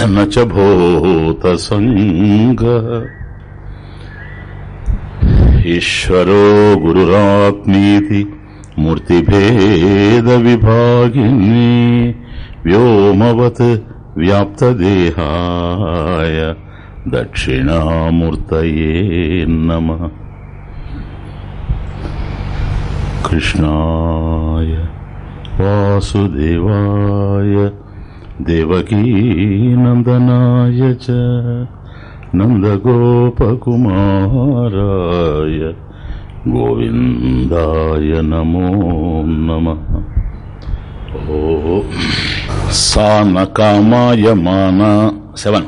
యత్స్వప్నజాగరసుషుప్తమవైతి నిత్యం తద్బ్రహ్మ నిష్కళమహం నచ భూతసంగ ఈశ్వరో గురురాత్మీతి మూర్తిభేద విభాగిని వ్యోమవత్ వ్యాప్తదేహాయ దక్షిణామూర్తయే నమ కృష్ణాయ వాసుదేవాయ దేవకీనందనాయ చ నందగోపకుమారాయ గోవిందాయ నమో నమ. ఓ సా నకామాయమాన సెవెన్.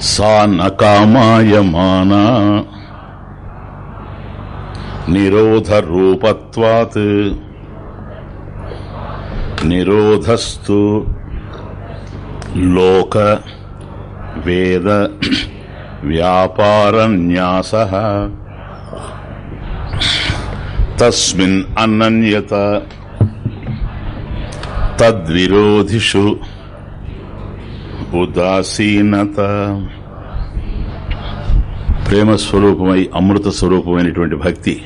సా నకామాయమాన నిరోధరూపత్వాత్ నిరోధస్తు లోక వేద వ్యాపారన్యాస తస్మిన్ అనన్యత తద్విరోధిషు ఉదాసీనత. ప్రేమ స్వరూపమై అమృత స్వరూపమైనటువంటి భక్తి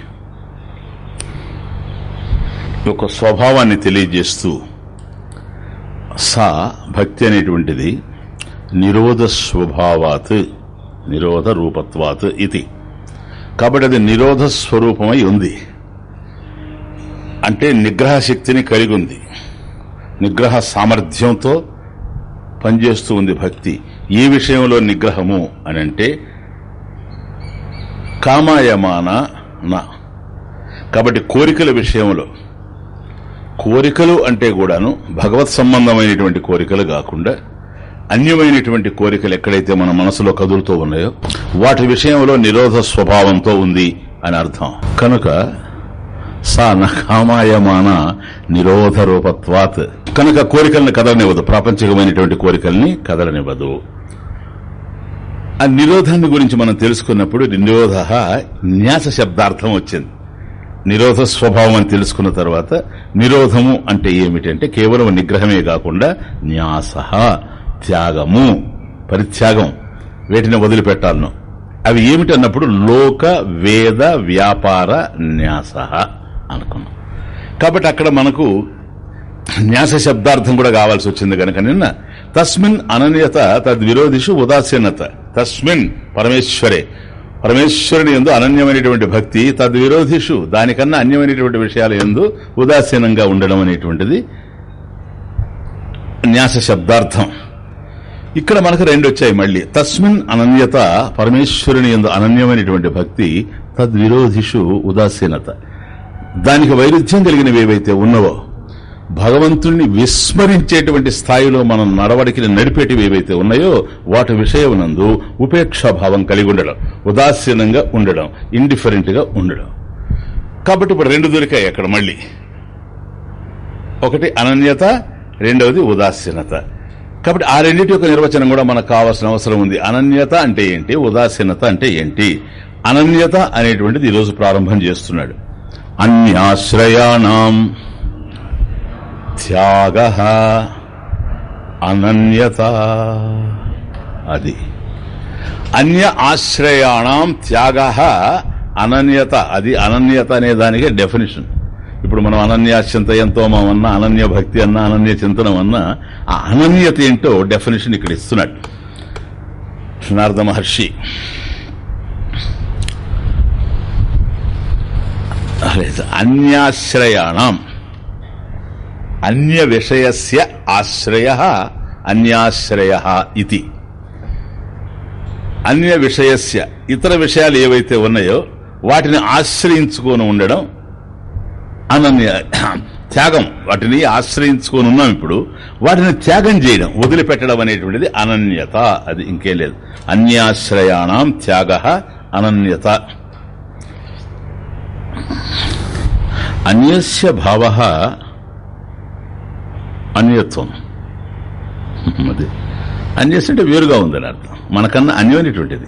యొక్క స్వభావాన్ని తెలియజేస్తూ సా భక్తి అనేటువంటిది నిరోధ స్వభావాత్ నిరోధ రూపత్వాత్ ఇది. కాబట్టి అది నిరోధ స్వరూపమై ఉంది. అంటే నిగ్రహ శక్తిని కలిగి ఉంది నిగ్రహ సామర్థ్యంతో పనిచేస్తూ ఉంది భక్తి. ఈ విషయంలో నిగ్రహము అని అంటే కామాయమాన నా. కాబట్టి కోరికల విషయంలో కోరికలు అంటే కూడాను భగవత్ సంబంధమైనటువంటి కోరికలు కాకుండా అన్యమైనటువంటి కోరికలు ఎక్కడైతే మన మనసులో కదులుతూ ఉన్నాయో వాటి విషయంలో నిరోధ స్వభావంతో ఉంది అని అర్థం. కనుక సా నకామాయమాన నిరోధ రూపత్వాత్. కనుక కోరికలను కదలనివ్వదు. ప్రాపంచికమైనటువంటి కోరికల్ని కదలనివ్వదు. ఆ నిరోధాన్ని గురించి మనం తెలుసుకున్నప్పుడు నిరోధ న్యాస శబ్దార్థం వచ్చింది. నిరోధ స్వభావం అని తెలుసుకున్న తర్వాత నిరోధము అంటే ఏమిటంటే కేవలం నిగ్రహమే కాకుండా న్యాస త్యాగము పరిత్యాగం. వీటిని వదిలిపెట్టాలను. అవి ఏమిటన్నప్పుడు లోక వేద వ్యాపార న్యాస అనుకున్నాం. కాబట్టి అక్కడ మనకు న్యాస శబ్దార్థం కూడా కావాల్సి వచ్చింది కనుక నిన్న తస్మిన్ అనన్యత తద్విరోధిషు ఉదాసీనత. తస్మిన్ పరమేశ్వరే. పరమేశ్వరుని ఎందు అనన్యమైనటువంటి భక్తి తద్విరోధిషు దానికన్నా అన్యమైనటువంటి విషయాల ఎందు ఉదాసీనంగా ఉండడం అనేటువంటిది న్యాస శబ్దార్థం. ఇక్కడ మనకు రెండు వచ్చాయి మళ్ళీ. తస్మిన్ అనన్యత పరమేశ్వరుని ఎందు అనన్యమైనటువంటి భక్తి తద్విరోధిషు ఉదాసీనత. దానికి వైరుధ్యం కలిగినవి ఏవైతే ఉన్నవో భగవంతుణ్ణి విస్మరించేటువంటి స్థాయిలో మనం నడవడికిని నడిపేటివి ఏవైతే ఉన్నాయో వాటి విషయమునందు ఉపేక్షాభావం కలిగి ఉండడం ఉదాసీనంగా ఉండడం ఇండిఫరెంట్గా ఉండడం. కాబట్టి ఇప్పుడు రెండు దొరికాయి అక్కడ మళ్ళీ. ఒకటి అనన్యత రెండవది ఉదాసీనత. కాబట్టి ఆ రెండింటి యొక్క నిర్వచనం కూడా మనకు కావాల్సిన అవసరం ఉంది. అనన్యత అంటే ఏంటి? ఉదాసీనత అంటే ఏంటి? అనన్యత అనేటువంటిది ఈరోజు ప్రారంభం చేస్తున్నాడు. అన్యాశ్రయాణం. త్యాగ అనన్యత. అది. అన్య ఆశ్రయాణం త్యాగ అనన్యత. అది అనన్యత అనే దానికే డెఫినేషన్ ఇప్పుడు మనం అనన్యాశ్చింతయంతో అన్న అనన్య భక్తి అన్న అనన్య చింతనం అన్నా ఆ అనన్యత ఏంటో డెఫినేషన్ ఇక్కడ ఇస్తున్నాడు. నారద మహర్షి. అన్యాశ్రయాణం. అన్య విషయస్య ఆశ్రయ అన్యాశ్రయ ఇది. అన్య విషయస్య ఇతర విషయాలు ఏవైతే ఉన్నాయో వాటిని ఆశ్రయించుకొని ఉండడం అనన్య త్యాగం. వాటిని ఆశ్రయించుకొని ఉన్నాం ఇప్పుడు వాటిని త్యాగం చేయడం వదిలిపెట్టడం అనేటువంటిది అనన్యత. అది ఇంకేం లేదు. అన్యాశ్రయాణం త్యాగ అనన్యత. అన్యస్య భావ అన్యత్వం. అది. అన్యస్ అంటే వేరుగా ఉందని అర్థం. మనకన్నా అన్యమైనటువంటిది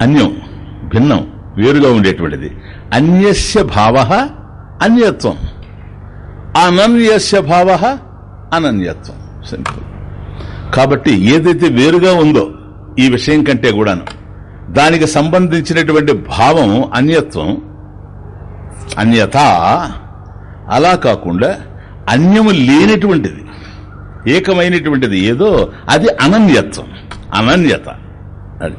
అన్యం భిన్నం వేరుగా ఉండేటువంటిది. అన్యస్య భావ అన్యత్వం. అనన్యస్య భావ అనన్యత్వం. సింపుల్ కాబట్టి ఏదైతే వేరుగా ఉందో ఈ విషయం కంటే కూడాను దానికి సంబంధించినటువంటి భావం అన్యత్వం. అన్యత అలా కాకుండా అన్యము లేనటువంటిది ఏకమైనటువంటిది ఏదో అది అనన్యత్వం అనన్యత. అది.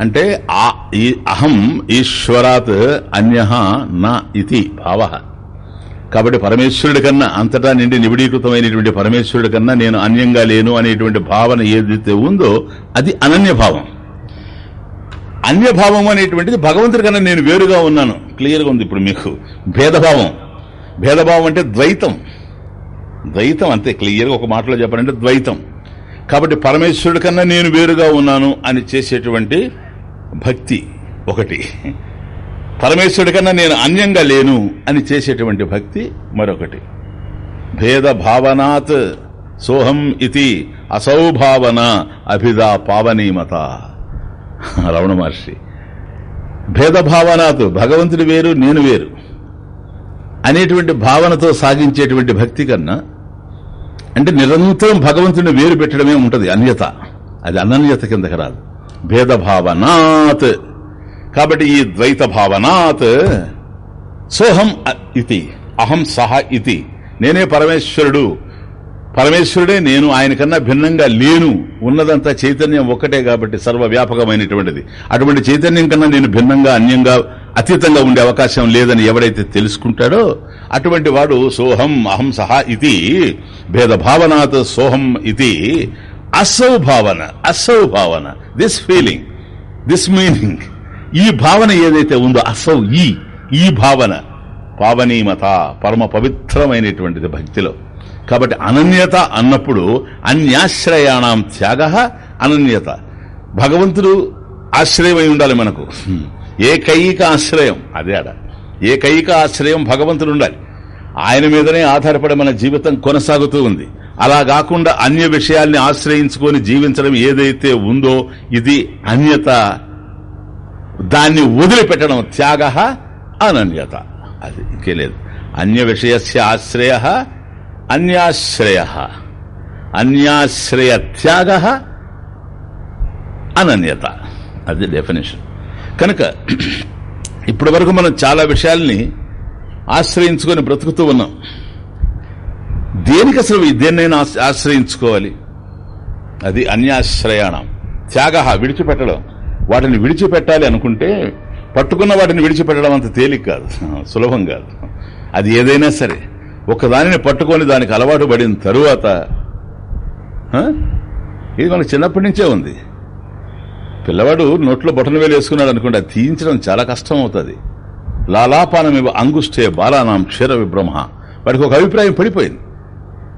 అంటే ఆ ఈ అహం ఈశ్వరాత్ అన్య నా ఇది భావ. కాబట్టి పరమేశ్వరుడి కన్నా అంతటా నిండి నిబిడీకృతమైనటువంటి పరమేశ్వరుడి కన్నా నేను అన్యంగా లేను అనేటువంటి భావన ఏదైతే ఉందో అది అనన్య భావం. అన్యభావం అనేటువంటిది భగవంతుడి కన్నా నేను వేరుగా ఉన్నాను. క్లియర్గా ఉంది ఇప్పుడు మీకు. భేదభావం. భేదభావం అంటే ద్వైతం. ద్వైతం అంతే క్లియర్గా ఒక మాటలో చెప్పాలంటే ద్వైతం. కాబట్టి పరమేశ్వరుడి కన్నా నేను వేరుగా ఉన్నాను అని చేసేటువంటి భక్తి ఒకటి. పరమేశ్వరుడి కన్నా నేను అన్యంగా లేను అని చేసేటువంటి భక్తి మరొకటి. భేద భావనాత్ సోహం ఇది అసౌభావన అభిదా పావనీమత రమణ మహర్షి. భేదభావనాత్ భగవంతుడు వేరు నేను వేరు. అనేటువంటి భావనతో సాగించేటువంటి భక్తి కన్నా అంటే నిరంతరం భగవంతుడిని వేరు పెట్టడమే ఉంటుంది అన్యత. అది అనన్యత కిందకి రాదు. భేదభావనాత్. కాబట్టి ఈ ద్వైత భావనాత్ సోహం ఇది అహం సహ ఇది నేనే పరమేశ్వరుడు. పరమేశ్వరుడే నేను ఆయన కన్నా భిన్నంగా లేను. ఉన్నదంతా చైతన్యం ఒక్కటే కాబట్టి సర్వవ్యాపకమైనటువంటిది. అటువంటి చైతన్యం కన్నా నేను భిన్నంగా అన్యంగా అతీతంగా ఉండే అవకాశం లేదని ఎవడైతే తెలుసుకుంటాడో అటువంటి వాడు సోహం అహం సహా ఇది భేదభావనాత్ సోహం ఇది అసౌ భావన అసౌ భావన దిస్ ఫీలింగ్ దిస్ మీనింగ్ ఈ భావన ఏదైతే ఉందో అసౌ ఈ ఈ భావన పావనీమత పరమ పవిత్రమైనటువంటిది భక్తిలో. కాబట్టి అనన్యత అన్నప్పుడు అన్యాశ్రయాణం త్యాగ అనన్యత. భగవంతుడు ఆశ్రయమై ఉండాలి మనకు. ఏకైక ఆశ్రయం. అదే అడ ఏకైక ఆశ్రయం భగవంతుడు ఉండాలి ఆయన మీదనే ఆధారపడి మన జీవితం కొనసాగుతూ ఉంది. అలా కాకుండా అన్య విషయాల్ని ఆశ్రయించుకొని జీవించడం ఏదైతే ఉందో ఇది అన్యత. దాన్ని వదిలిపెట్టడం త్యాగ అనన్యత. అది ఇంకే లేదు. అన్య విషయస్య ఆశ్రయ అన్యాశ్రయ. అన్యాశ్రయ త్యాగ అనన్యత. అది డెఫినేషన్ కనుక ఇప్పటి వరకు మనం చాలా విషయాల్ని ఆశ్రయించుకొని బ్రతుకుతూ ఉన్నాం. దేనికి అసలు దేన్నైనా ఆశ్రయించుకోవాలి? అది అన్యాశ్రయాణం. త్యాగ విడిచిపెట్టడం. వాటిని విడిచిపెట్టాలి అనుకుంటే పట్టుకున్న వాటిని విడిచిపెట్టడం అంత తేలిక కాదు. సులభం కాదు. అది ఏదైనా సరే. ఒకదానిని పట్టుకొని దానికి అలవాటు పడిన తరువాత ఇది మనకు చిన్నప్పటి నుంచే ఉంది. పిల్లవాడు నోట్లో బొటన వేలు వేసుకున్నాడు అనుకోండి అది తీయించడం చాలా కష్టం అవుతుంది. లాలాపానమివ అంగుష్టే బాలానాం క్షీర విబ్రహ్మ వాడికి ఒక అభిప్రాయం పడిపోయింది.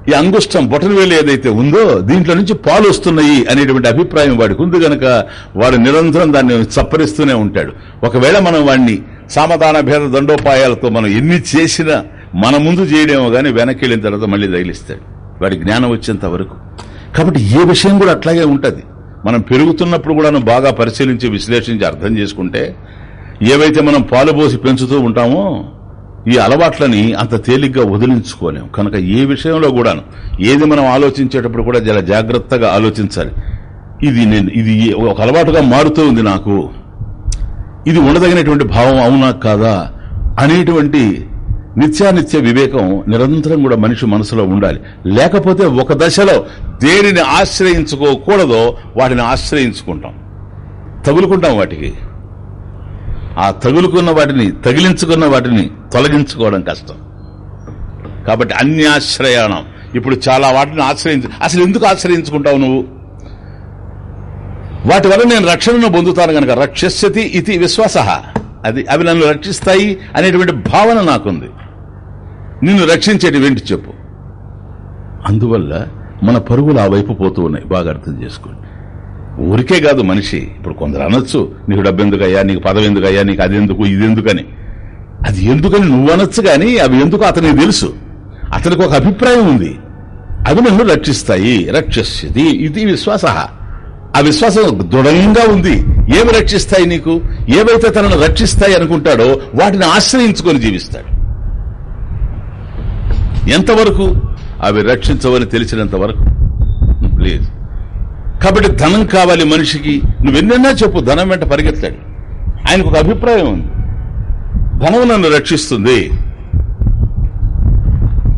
ఈ అంగుష్టం బొటనవేలు ఏదైతే ఉందో దీంట్లో నుంచి పాలు వస్తున్నాయి అనేటువంటి అభిప్రాయం వాడికి ఉంది గనక వాడు నిరంతరం దాన్ని చప్పరిస్తూనే ఉంటాడు. ఒకవేళ మనం వాడిని సామధాన భేద దండోపాయాలతో మనం ఎన్ని చేసినా మన ముందు చేయడేమో కానీ వెనక్కి వెళ్ళిన తర్వాత మళ్ళీ తగిలిస్తాడు వాడి జ్ఞానం వచ్చేంత వరకు. కాబట్టి ఏ విషయం కూడా అట్లాగే ఉంటుంది. మనం పెరుగుతున్నప్పుడు కూడా బాగా పరిశీలించి విశ్లేషించి అర్థం చేసుకుంటే ఏవైతే మనం పాలు పోసి పెంచుతూ ఉంటామో ఈ అలవాట్లని అంత తేలిగ్గా వదిలించుకోలేం. కనుక ఏ విషయంలో కూడాను ఏది మనం ఆలోచించేటప్పుడు కూడా చాలా జాగ్రత్తగా ఆలోచించాలి. ఇది నేను ఇది ఒక అలవాటుగా మారుతూ ఉంది నాకు. ఇది ఉండదగినటువంటి భావం అవునా కాదా అనేటువంటి నిత్యానిత్య వివేకం నిరంతరం కూడా మనిషి మనసులో ఉండాలి. లేకపోతే ఒక దశలో దేనిని ఆశ్రయించుకోకూడదో వాటిని ఆశ్రయించుకుంటాం. తగులుకుంటాం వాటికి. ఆ తగులుకున్న వాటిని తగిలించుకున్న వాటిని తొలగించుకోవడం కష్టం. కాబట్టి అన్యాశ్రయాణం. ఇప్పుడు చాలా వాటిని ఆశ్రయించు అసలు ఎందుకు ఆశ్రయించుకుంటావు నువ్వు? వాటి వల్ల నేను రక్షణను పొందుతాను గనక రక్షస్యతి ఇది విశ్వాస. అది అవి నన్ను రక్షిస్తాయి అనేటువంటి భావన నాకుంది. నిన్ను రక్షించేటివేంటి చెప్పు. అందువల్ల మన పరుగులు ఆ వైపు పోతూ ఉన్నాయి. బాగా అర్థం చేసుకోండి. ఊరికే కాదు మనిషి. ఇప్పుడు కొందరు అనొచ్చు నీకు డబ్బు ఎందుకయ్యా నీకు పదవి ఎందుకయ్యా? నీకు అది ఎందుకు? ఇది ఎందుకని? అది ఎందుకని నువ్వు అనొచ్చు కానీ అవి ఎందుకు అతనికి తెలుసు. అతనికి ఒక అభిప్రాయం ఉంది. అవి నన్ను రక్షిస్తాయి. రక్షస్యది. ఇది విశ్వాస ఆ విశ్వాసం దృఢంగా ఉంది. ఏమి రక్షిస్తాయి నీకు? ఏవైతే తనను రక్షిస్తాయి అనుకుంటాడో వాటిని ఆశ్రయించుకొని జీవిస్తాడు. ఎంతవరకు? అవి రక్షించవని తెలిసినంత వరకు. ప్లీజ్ కాబట్టి ధనం కావాలి మనిషికి. నువ్వెన్నెన్నా చెప్పు ధనం వెంట పరిగెత్తాడు. ఆయనకు ఒక అభిప్రాయం ఉంది. ధనం నన్ను రక్షిస్తుంది.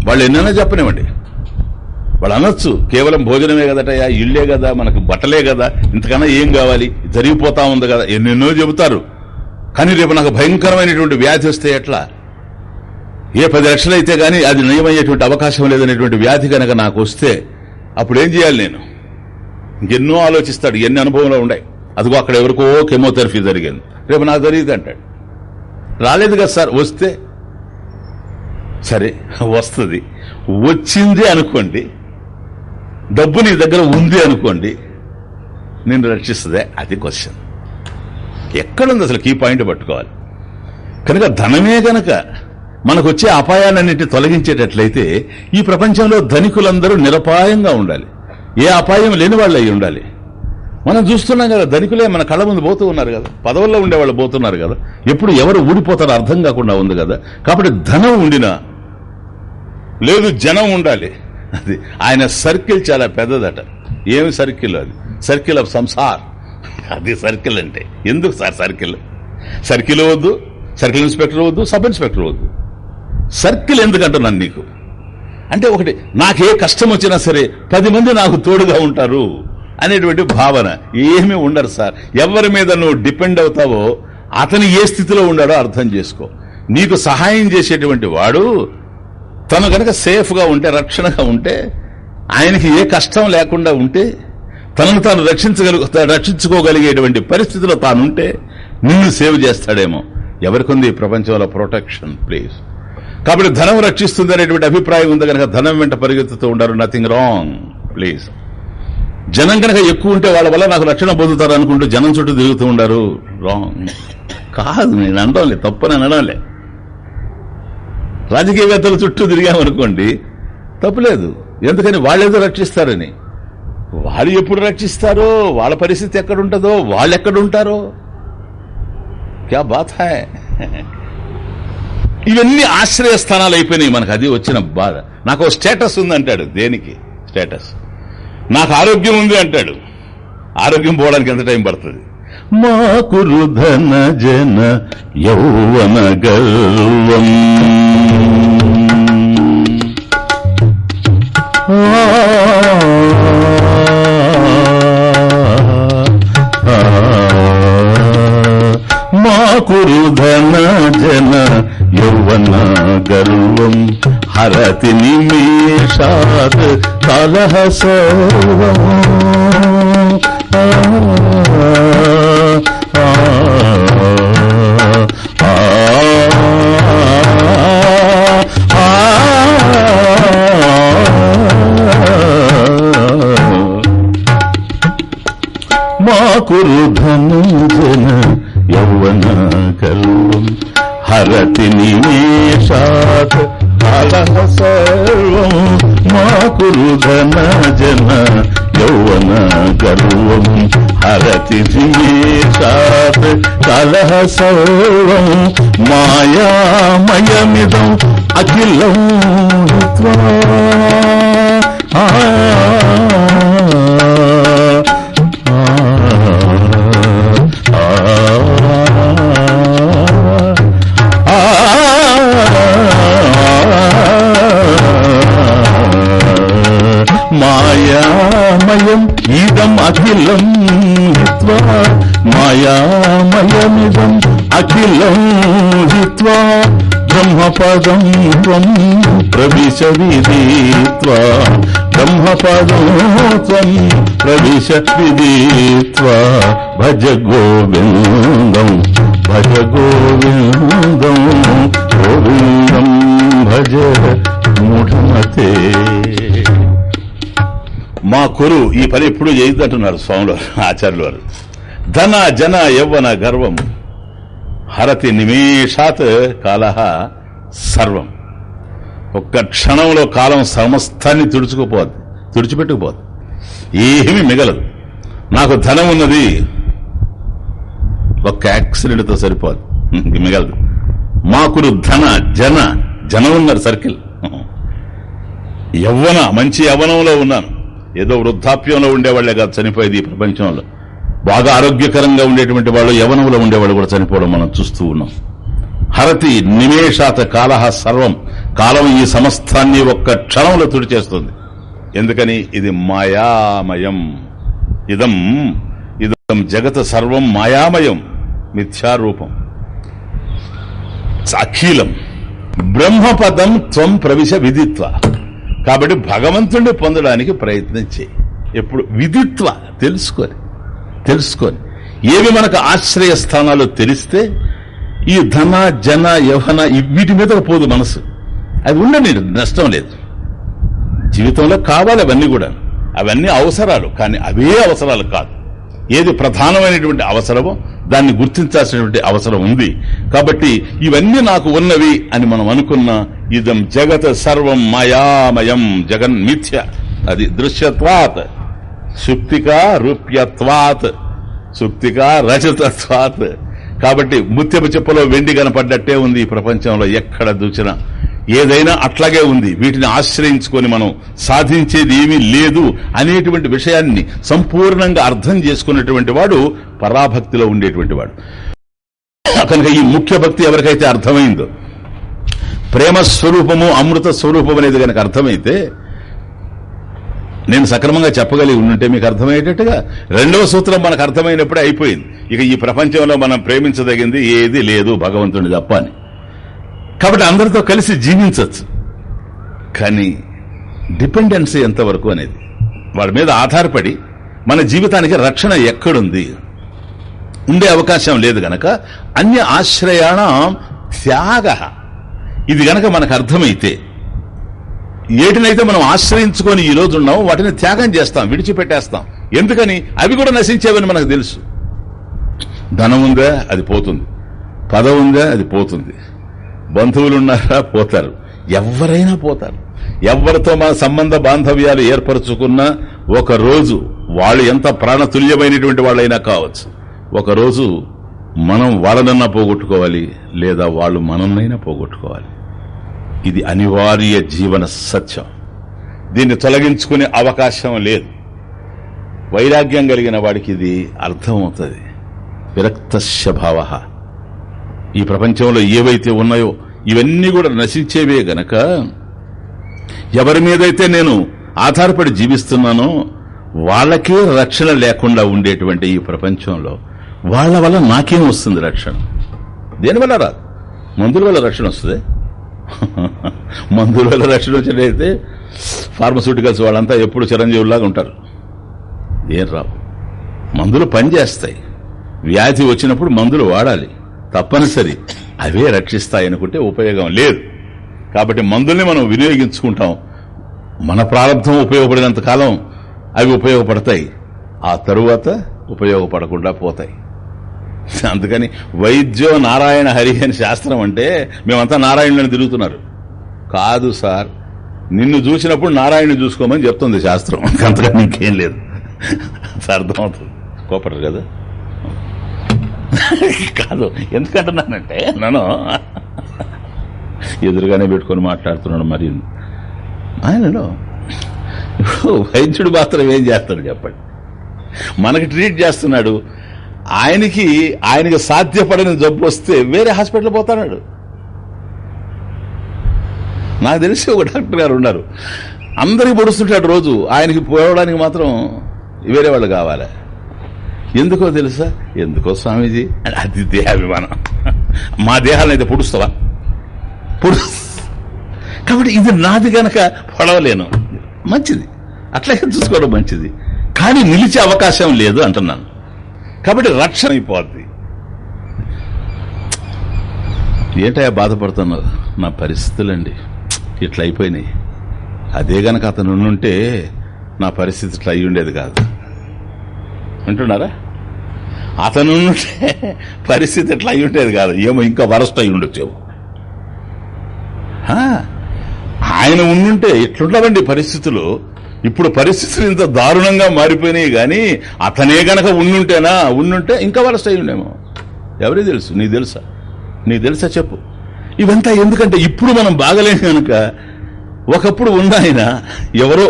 వాళ్ళు ఎన్నైనా చెప్పనివ్వండి. వాళ్ళు అనొచ్చు కేవలం భోజనమే కదటయా ఇళ్ళే కదా మనకు బట్టలే కదా ఇంతకన్నా ఏం కావాలి? జరిగిపోతా ఉంది కదా ఎన్నెన్నో చెబుతారు. కానీ రేపు నాకు భయంకరమైనటువంటి వ్యాధి వస్తే ఎట్లా? ఏ పది లక్షలు అయితే గానీ అది నయమయ్యేటువంటి అవకాశం లేదనేటువంటి వ్యాధి కనుక నాకు వస్తే అప్పుడు ఏం చేయాలి నేను? ఎన్నో ఆలోచిస్తాడు ఎన్ని అనుభవంలో ఉన్నాయి అదిగో అక్కడ ఎవరికో కెమోథెరపీ జరిగింది. రేపు నాకు జరిగింది అంటాడు. రాలేదు కదా సార్ వస్తే? సరే వస్తుంది. వచ్చింది అనుకోండి డబ్బు నీ దగ్గర ఉంది అనుకోండి నేను రక్షిస్తుందే. అది క్వశ్చన్. ఎక్కడుంది అసలు కీ పాయింట్ పట్టుకోవాలి? కనుక ధనమే గనక మనకు వచ్చే అపాయాలన్నింటినీ తొలగించేటట్లయితే ఈ ప్రపంచంలో ధనికులందరూ నిరపాయంగా ఉండాలి. ఏ అపాయం లేని వాళ్ళు అయి ఉండాలి. మనం చూస్తున్నాం కదా ధనికులే మన కళ్ళ ముందు పోతూ ఉన్నారు కదా. పదవుల్లో ఉండేవాళ్ళు పోతున్నారు కదా. ఎప్పుడు ఎవరు ఊడిపోతారో అర్థం కాకుండా ఉంది కదా. కాబట్టి ధనం ఉండినా లేదు జనం ఉండాలి. అది ఆయన సర్కిల్ చాలా పెద్దదట. ఏమి సర్కిల్ అది? Circle of samsar. అది సర్కిల్ అంటే. ఎందుకు సార్ సర్కిల్? సర్కిల్ వద్దు సర్కిల్ ఇన్స్పెక్టర్ వద్దు సబ్ ఇన్స్పెక్టర్ వద్దు. సర్కిల్ ఎందుకంటున్నాను నీకు? అంటే ఒకటి నాకే కష్టం వచ్చినా సరే పది మంది నాకు తోడుగా ఉంటారు అనేటువంటి భావన ఏమీ ఉండరు సార్. ఎవరి మీద నువ్వు డిపెండ్ అవుతావో అతను ఏ స్థితిలో ఉన్నాడో అర్థం చేసుకో. నీకు సహాయం చేసేటువంటి వాడు తను కనుక సేఫ్గా ఉంటే రక్షణగా ఉంటే ఆయనకి ఏ కష్టం లేకుండా ఉంటే తనను తాను రక్షించగలుగు రక్షించుకోగలిగేటువంటి పరిస్థితిలో తానుంటే నిన్ను సేవ్ చేస్తాడేమో. ఎవరికొంది ప్రపంచంలో ప్రొటెక్షన్ ప్లీజ్? కాబట్టి ధనం రక్షిస్తుంది అనేటువంటి అభిప్రాయం ఉంది కనుక ధనం వెంట పరిగెత్తుతూ ఉండరు నథింగ్ రాంగ్ ప్లీజ్. జనం కనుక ఎక్కువ ఉంటే వాళ్ళ వల్ల నాకు రక్షణ పొందుతారు అనుకుంటూ జనం చుట్టూ తిరుగుతూ ఉండరు రాంగ్. కాదు నేను అనడంలే తప్పని అనడంలే. రాజకీయవేత్తల చుట్టూ తిరిగామనుకోండి తప్పులేదు. ఎందుకని వాళ్ళేదో రక్షిస్తారని. వాళ్ళు ఎప్పుడు రక్షిస్తారో వాళ్ళ పరిస్థితి ఎక్కడుంటుందో వాళ్ళు ఎక్కడుంటారో క్యా బాత్ హాయ్ ఇవన్నీ ఆశ్రయ స్థానాలు అయిపోయినాయి మనకు. అది వచ్చిన బాధ. నాకు స్టేటస్ ఉంది అంటాడు. దేనికి? స్టేటస్. నాకు ఆరోగ్యం ఉంది అంటాడు. ఆరోగ్యం పోవడానికి ఎంత టైం పడుతుంది? మా కురుధన జన యౌవన గర్వం. మా కురుధన జన యౌవన గర్వం. హరతి నిమిషాత్ కలహ సర్వం మా యౌవన కల్వం హరతి నిమేషాత్ కలహ సర్వం మా కురుధనజన యౌవన గర్వం హరతి నిమేషాత్ కలహ సర్వం మాయామయమిదం అఖిలం హిత్వా బ్రహ్మపదం త్వం ప్రవిశ విదిత్వా బ్రహ్మపదం త్వం ప్రవిశ విదిత్వా. భజ గోవిందం భజ గోవిందం గోవిందం భజ మూఢమతే. మా కురు ఈ పని ఎప్పుడు చేయొద్దంటున్నారు స్వాములు ఆచార్యులు వారు ధన జన యవ్వన గర్వం హరతి నిమేషాత్ కాలహ సర్వం. ఒక్క క్షణంలో కాలం సమస్తాన్ని తుడుచుకుపోద్ది తుడిచిపెట్టుకుపోద్ది ఏమీ మిగలదు. నాకు ధనం ఉన్నది. ఒక్క యాక్సిడెంట్తో సరిపోదు. మిగలదు. మాకురు ధన జన జనం ఉన్నారు సర్కిల్. యవ్వన మంచి యవ్వనంలో ఉన్నాను. ఏదో వృద్ధాప్యంలో ఉండేవాళ్ళే కాదు చనిపోయేది ఈ ప్రపంచంలో. బాగా ఆరోగ్యకరంగా ఉండేటువంటి వాళ్ళు యవనంలో ఉండేవాళ్ళు కూడా చనిపోవడం మనం చూస్తూ ఉన్నాం. హరతి నిమేషాత కాలహ సర్వం. కాలం ఈ సమస్తాన్ని ఒక్క క్షణంలో తుడిచేస్తుంది. ఎందుకని? ఇది మాయామయం. ఇదం ఇదం జగత సర్వం మాయామయం. మిథ్యారూపం. అఖీలం. బ్రహ్మపదం త్వం ప్రవిశ విధిత్వ కాబట్టి భగవంతుణ్ణి పొందడానికి ప్రయత్నం చేయి. ఎప్పుడు? విధిత్వ తెలుసుకొని. తెలుసుకొని. ఏవి మనకు ఆశ్రయ స్థానాలు తెలిస్తే ఈ ధన జన యవన వీటి మీద పోదు మనసు. అది ఉండని నష్టం లేదు. జీవితంలో కావాలి అవన్నీ కూడా. అవన్నీ అవసరాలు కానీ అవే అవసరాలు కాదు. ఏది ప్రధానమైనటువంటి అవసరమో దాన్ని గుర్తించాల్సినటువంటి అవసరం ఉంది. కాబట్టి ఇవన్నీ నాకు ఉన్నవి అని మనం అనుకున్న ఇదం జగత్ సర్వం మయామయం జగన్ మిథ్య. అది దృశ్యత్వాత్ సుక్తికా రూప్యత్వాత్ సుక్తికా రజతత్వాత్. కాబట్టి ముత్యపు చెప్పలో వెండి కనపడ్డట్టే ఉంది ఈ ప్రపంచంలో ఎక్కడ దూచినా. ఏదైనా అట్లాగే ఉంది. వీటిని ఆశ్రయించుకొని మనం సాధించేది ఏమీ లేదు అనేటువంటి విషయాన్ని సంపూర్ణంగా అర్థం చేసుకున్నటువంటి వాడు పరాభక్తిలో ఉండేటువంటి వాడు. కనుక ఈ ముఖ్య భక్తి ఎవరికైతే అర్థమైందో ప్రేమ స్వరూపము అమృత స్వరూపం అనేది కనుక అర్థమైతే నేను సక్రమంగా చెప్పగలిగి ఉంటే మీకు అర్థమయ్యేటట్టుగా రెండవ సూత్రం మనకు అర్థమైనప్పుడే అయిపోయింది. ఇక ఈ ప్రపంచంలో మనం ప్రేమించదగింది ఏది లేదు భగవంతుని తప్ప అని. కాబట్టి అందరితో కలిసి జీవించవచ్చు. కానీ డిపెండెన్సీ ఎంతవరకు అనేది? వాడి మీద ఆధారపడి మన జీవితానికి రక్షణ ఎక్కడుంది? ఉండే అవకాశం లేదు గనక అన్య ఆశ్రయాణ త్యాగ. ఇది గనక మనకు అర్థమైతే ఏటినైతే మనం ఆశ్రయించుకొని ఈ రోజు ఉన్నాం వాటిని త్యాగం చేస్తాం విడిచిపెట్టేస్తాం. ఎందుకని? అవి కూడా నశించేవని మనకు తెలుసు. ధనం ఉందా? అది పోతుంది. పదవి ఉందా? అది పోతుంది. బంధువులు ఉన్నారా పోతారు. ఎవరైనా పోతారు. ఎవరితో మన సంబంధ బాంధవ్యాలు ఏర్పరచుకున్నా ఒకరోజు వాళ్ళు ఎంత ప్రాణతుల్యమైనటువంటి వాళ్ళైనా కావచ్చు. ఒకరోజు మనం వాళ్ళనన్నా పోగొట్టుకోవాలి లేదా వాళ్ళు మనన్నైనా పోగొట్టుకోవాలి. ఇది అనివార్య జీవన సత్యం. దీన్ని తొలగించుకునే అవకాశం లేదు. వైరాగ్యం కలిగిన వాడికి ఇది అర్థమవుతుంది. విరక్తస్యభావ ఈ ప్రపంచంలో ఏవైతే ఉన్నాయో ఇవన్నీ కూడా నశించేవే గనక ఎవరి మీదైతే నేను ఆధారపడి జీవిస్తున్నానో వాళ్ళకే రక్షణ లేకుండా ఉండేటువంటి ఈ ప్రపంచంలో వాళ్ళ వల్ల నాకేం వస్తుంది రక్షణ? దేనివల్ల రాదు? మందుల వల్ల రక్షణ వస్తుంది? మందుల వల్ల రక్షణ వచ్చినట్టయితే ఫార్మస్యూటికల్స్ వాళ్ళంతా ఎప్పుడు చిరంజీవుల్లాగా ఉంటారు. ఏం రావు. మందులు పనిచేస్తాయి వ్యాధి వచ్చినప్పుడు మందులు వాడాలి. తప్పనిసరి. అవే రక్షిస్తాయి అనుకుంటే ఉపయోగం లేదు. కాబట్టి మందుల్ని మనం వినియోగించుకుంటాం. మన ప్రారంభం ఉపయోగపడినంత కాలం అవి ఉపయోగపడతాయి. ఆ తరువాత ఉపయోగపడకుండా పోతాయి. అందుకని వైద్యో నారాయణ హరి అని శాస్త్రం అంటే మేమంతా నారాయణులని తిరుగుతున్నారు. కాదు సార్ నిన్ను చూసినప్పుడు నారాయణ చూసుకోమని చెప్తుంది శాస్త్రం. అంతగా ఇంకేం లేదు. అర్థమవుతుంది. కోపడరు కదా? కాదు ఎందుకంటున్నానంటే నన్ను ఎదురుగానే పెట్టుకొని మాట్లాడుతున్నాడు మరి. ఆయనలో వైద్యుడు మాత్రం ఏం చేస్తాడు చెప్పండి? మనకి ట్రీట్ చేస్తున్నాడు. ఆయనకి ఆయనకి సాధ్యపడని జబ్బు వస్తే వేరే హాస్పిటల్ పోతాడు. నాకు తెలిసి ఒక డాక్టర్ గారు ఉన్నారు. అందరికి పొడుస్తుంటాడు రోజు. ఆయనకి పోవడానికి మాత్రం వేరే వాళ్ళు కావాలి. ఎందుకో తెలుసా? ఎందుకో స్వామీజీ? అది దేహాభిమానం మా దేహాలను అయితే పొడుస్తావా? పొడు కాబట్టి ఇది నాది గనక పొడవలేను. మంచిది. అట్లాగే చూసుకోవడం మంచిది. కానీ నిలిచే అవకాశం లేదు అంటున్నాను. కాబట్టి రక్షణ అయిపోద్ది. ఏంటయ్యా బాధపడుతున్నారు నా పరిస్థితులండి? ఇట్లా అయిపోయినాయి అదే గనక అతను ఉంటే నా పరిస్థితి ఇట్లా అయి ఉండేది కాదు. అంటున్నారా అతను ఉంటే పరిస్థితి ఇట్లా అయి ఉండేది కాదు. ఏమో ఇంకా వరస్ట్ అయి ఉండొచ్చేమో ఆయన ఉండుంటే ఎట్లుండవండి పరిస్థితులు. ఇప్పుడు పరిస్థితులు ఇంత దారుణంగా మారిపోయినాయి కానీ అతనే గనక ఉండుంటేనా? ఉండుంటే ఇంకా వాళ్ళ స్టైల్ ఉండేమో ఎవరే తెలుసు? నీకు తెలుసా? నీకు తెలుసా చెప్పు. ఇవంతా ఎందుకంటే ఇప్పుడు మనం బాగలేం కనుక ఒకప్పుడు ఉన్న ఆయన ఎవరో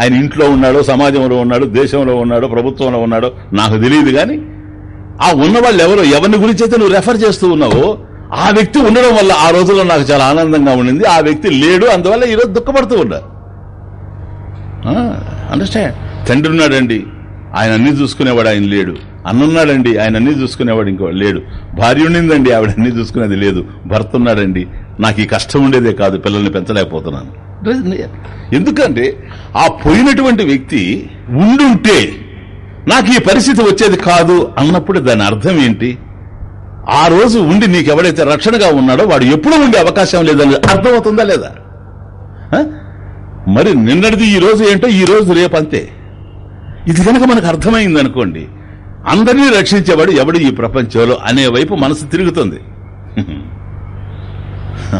ఆయన ఇంట్లో ఉన్నాడో సమాజంలో ఉన్నాడో దేశంలో ఉన్నాడో ప్రభుత్వంలో ఉన్నాడో నాకు తెలియదు కానీ ఆ ఉన్నవాళ్ళు ఎవరో ఎవరిని గురించి అయితే నువ్వు రెఫర్ చేస్తూ ఉన్నావో ఆ వ్యక్తి ఉండడం వల్ల ఆ రోజుల్లో నాకు చాలా ఆనందంగా ఉండింది. ఆ వ్యక్తి లేడు అందువల్ల ఈరోజు దుఃఖపడుతూ ఉన్నారు. అండర్స్టాండ్ తండ్రి ఉన్నాడండి ఆయన అన్ని చూసుకునేవాడు ఆయన లేడు. అన్నున్నాడండి ఆయన అన్ని చూసుకునేవాడు ఇంకో లేడు. భార్య ఉండిందండి ఆవిడ అన్ని చూసుకునేది లేదు. భర్త ఉన్నాడండి నాకు ఈ కష్టం ఉండేదే కాదు పిల్లల్ని పెంచలేకపోతున్నాను. ఎందుకంటే ఆ పోయినటువంటి వ్యక్తి ఉండుంటే నాకు ఈ పరిస్థితి వచ్చేది కాదు అన్నప్పుడు దాని అర్థం ఏంటి? ఆ రోజు ఉండి నీకు ఎవడైతే రక్షణగా ఉన్నాడో వాడు ఎప్పుడు ఉండే అవకాశం లేదని అర్థమవుతుందా లేదా? మరి నిన్నటిది ఈ రోజు ఏంటో ఈ రోజు రేపు అంతే. ఇది కనుక మనకు అర్థమైంది అనుకోండి అందరినీ రక్షించేవాడు ఎవడు ఈ ప్రపంచంలో అనే వైపు మనసు తిరుగుతుంది.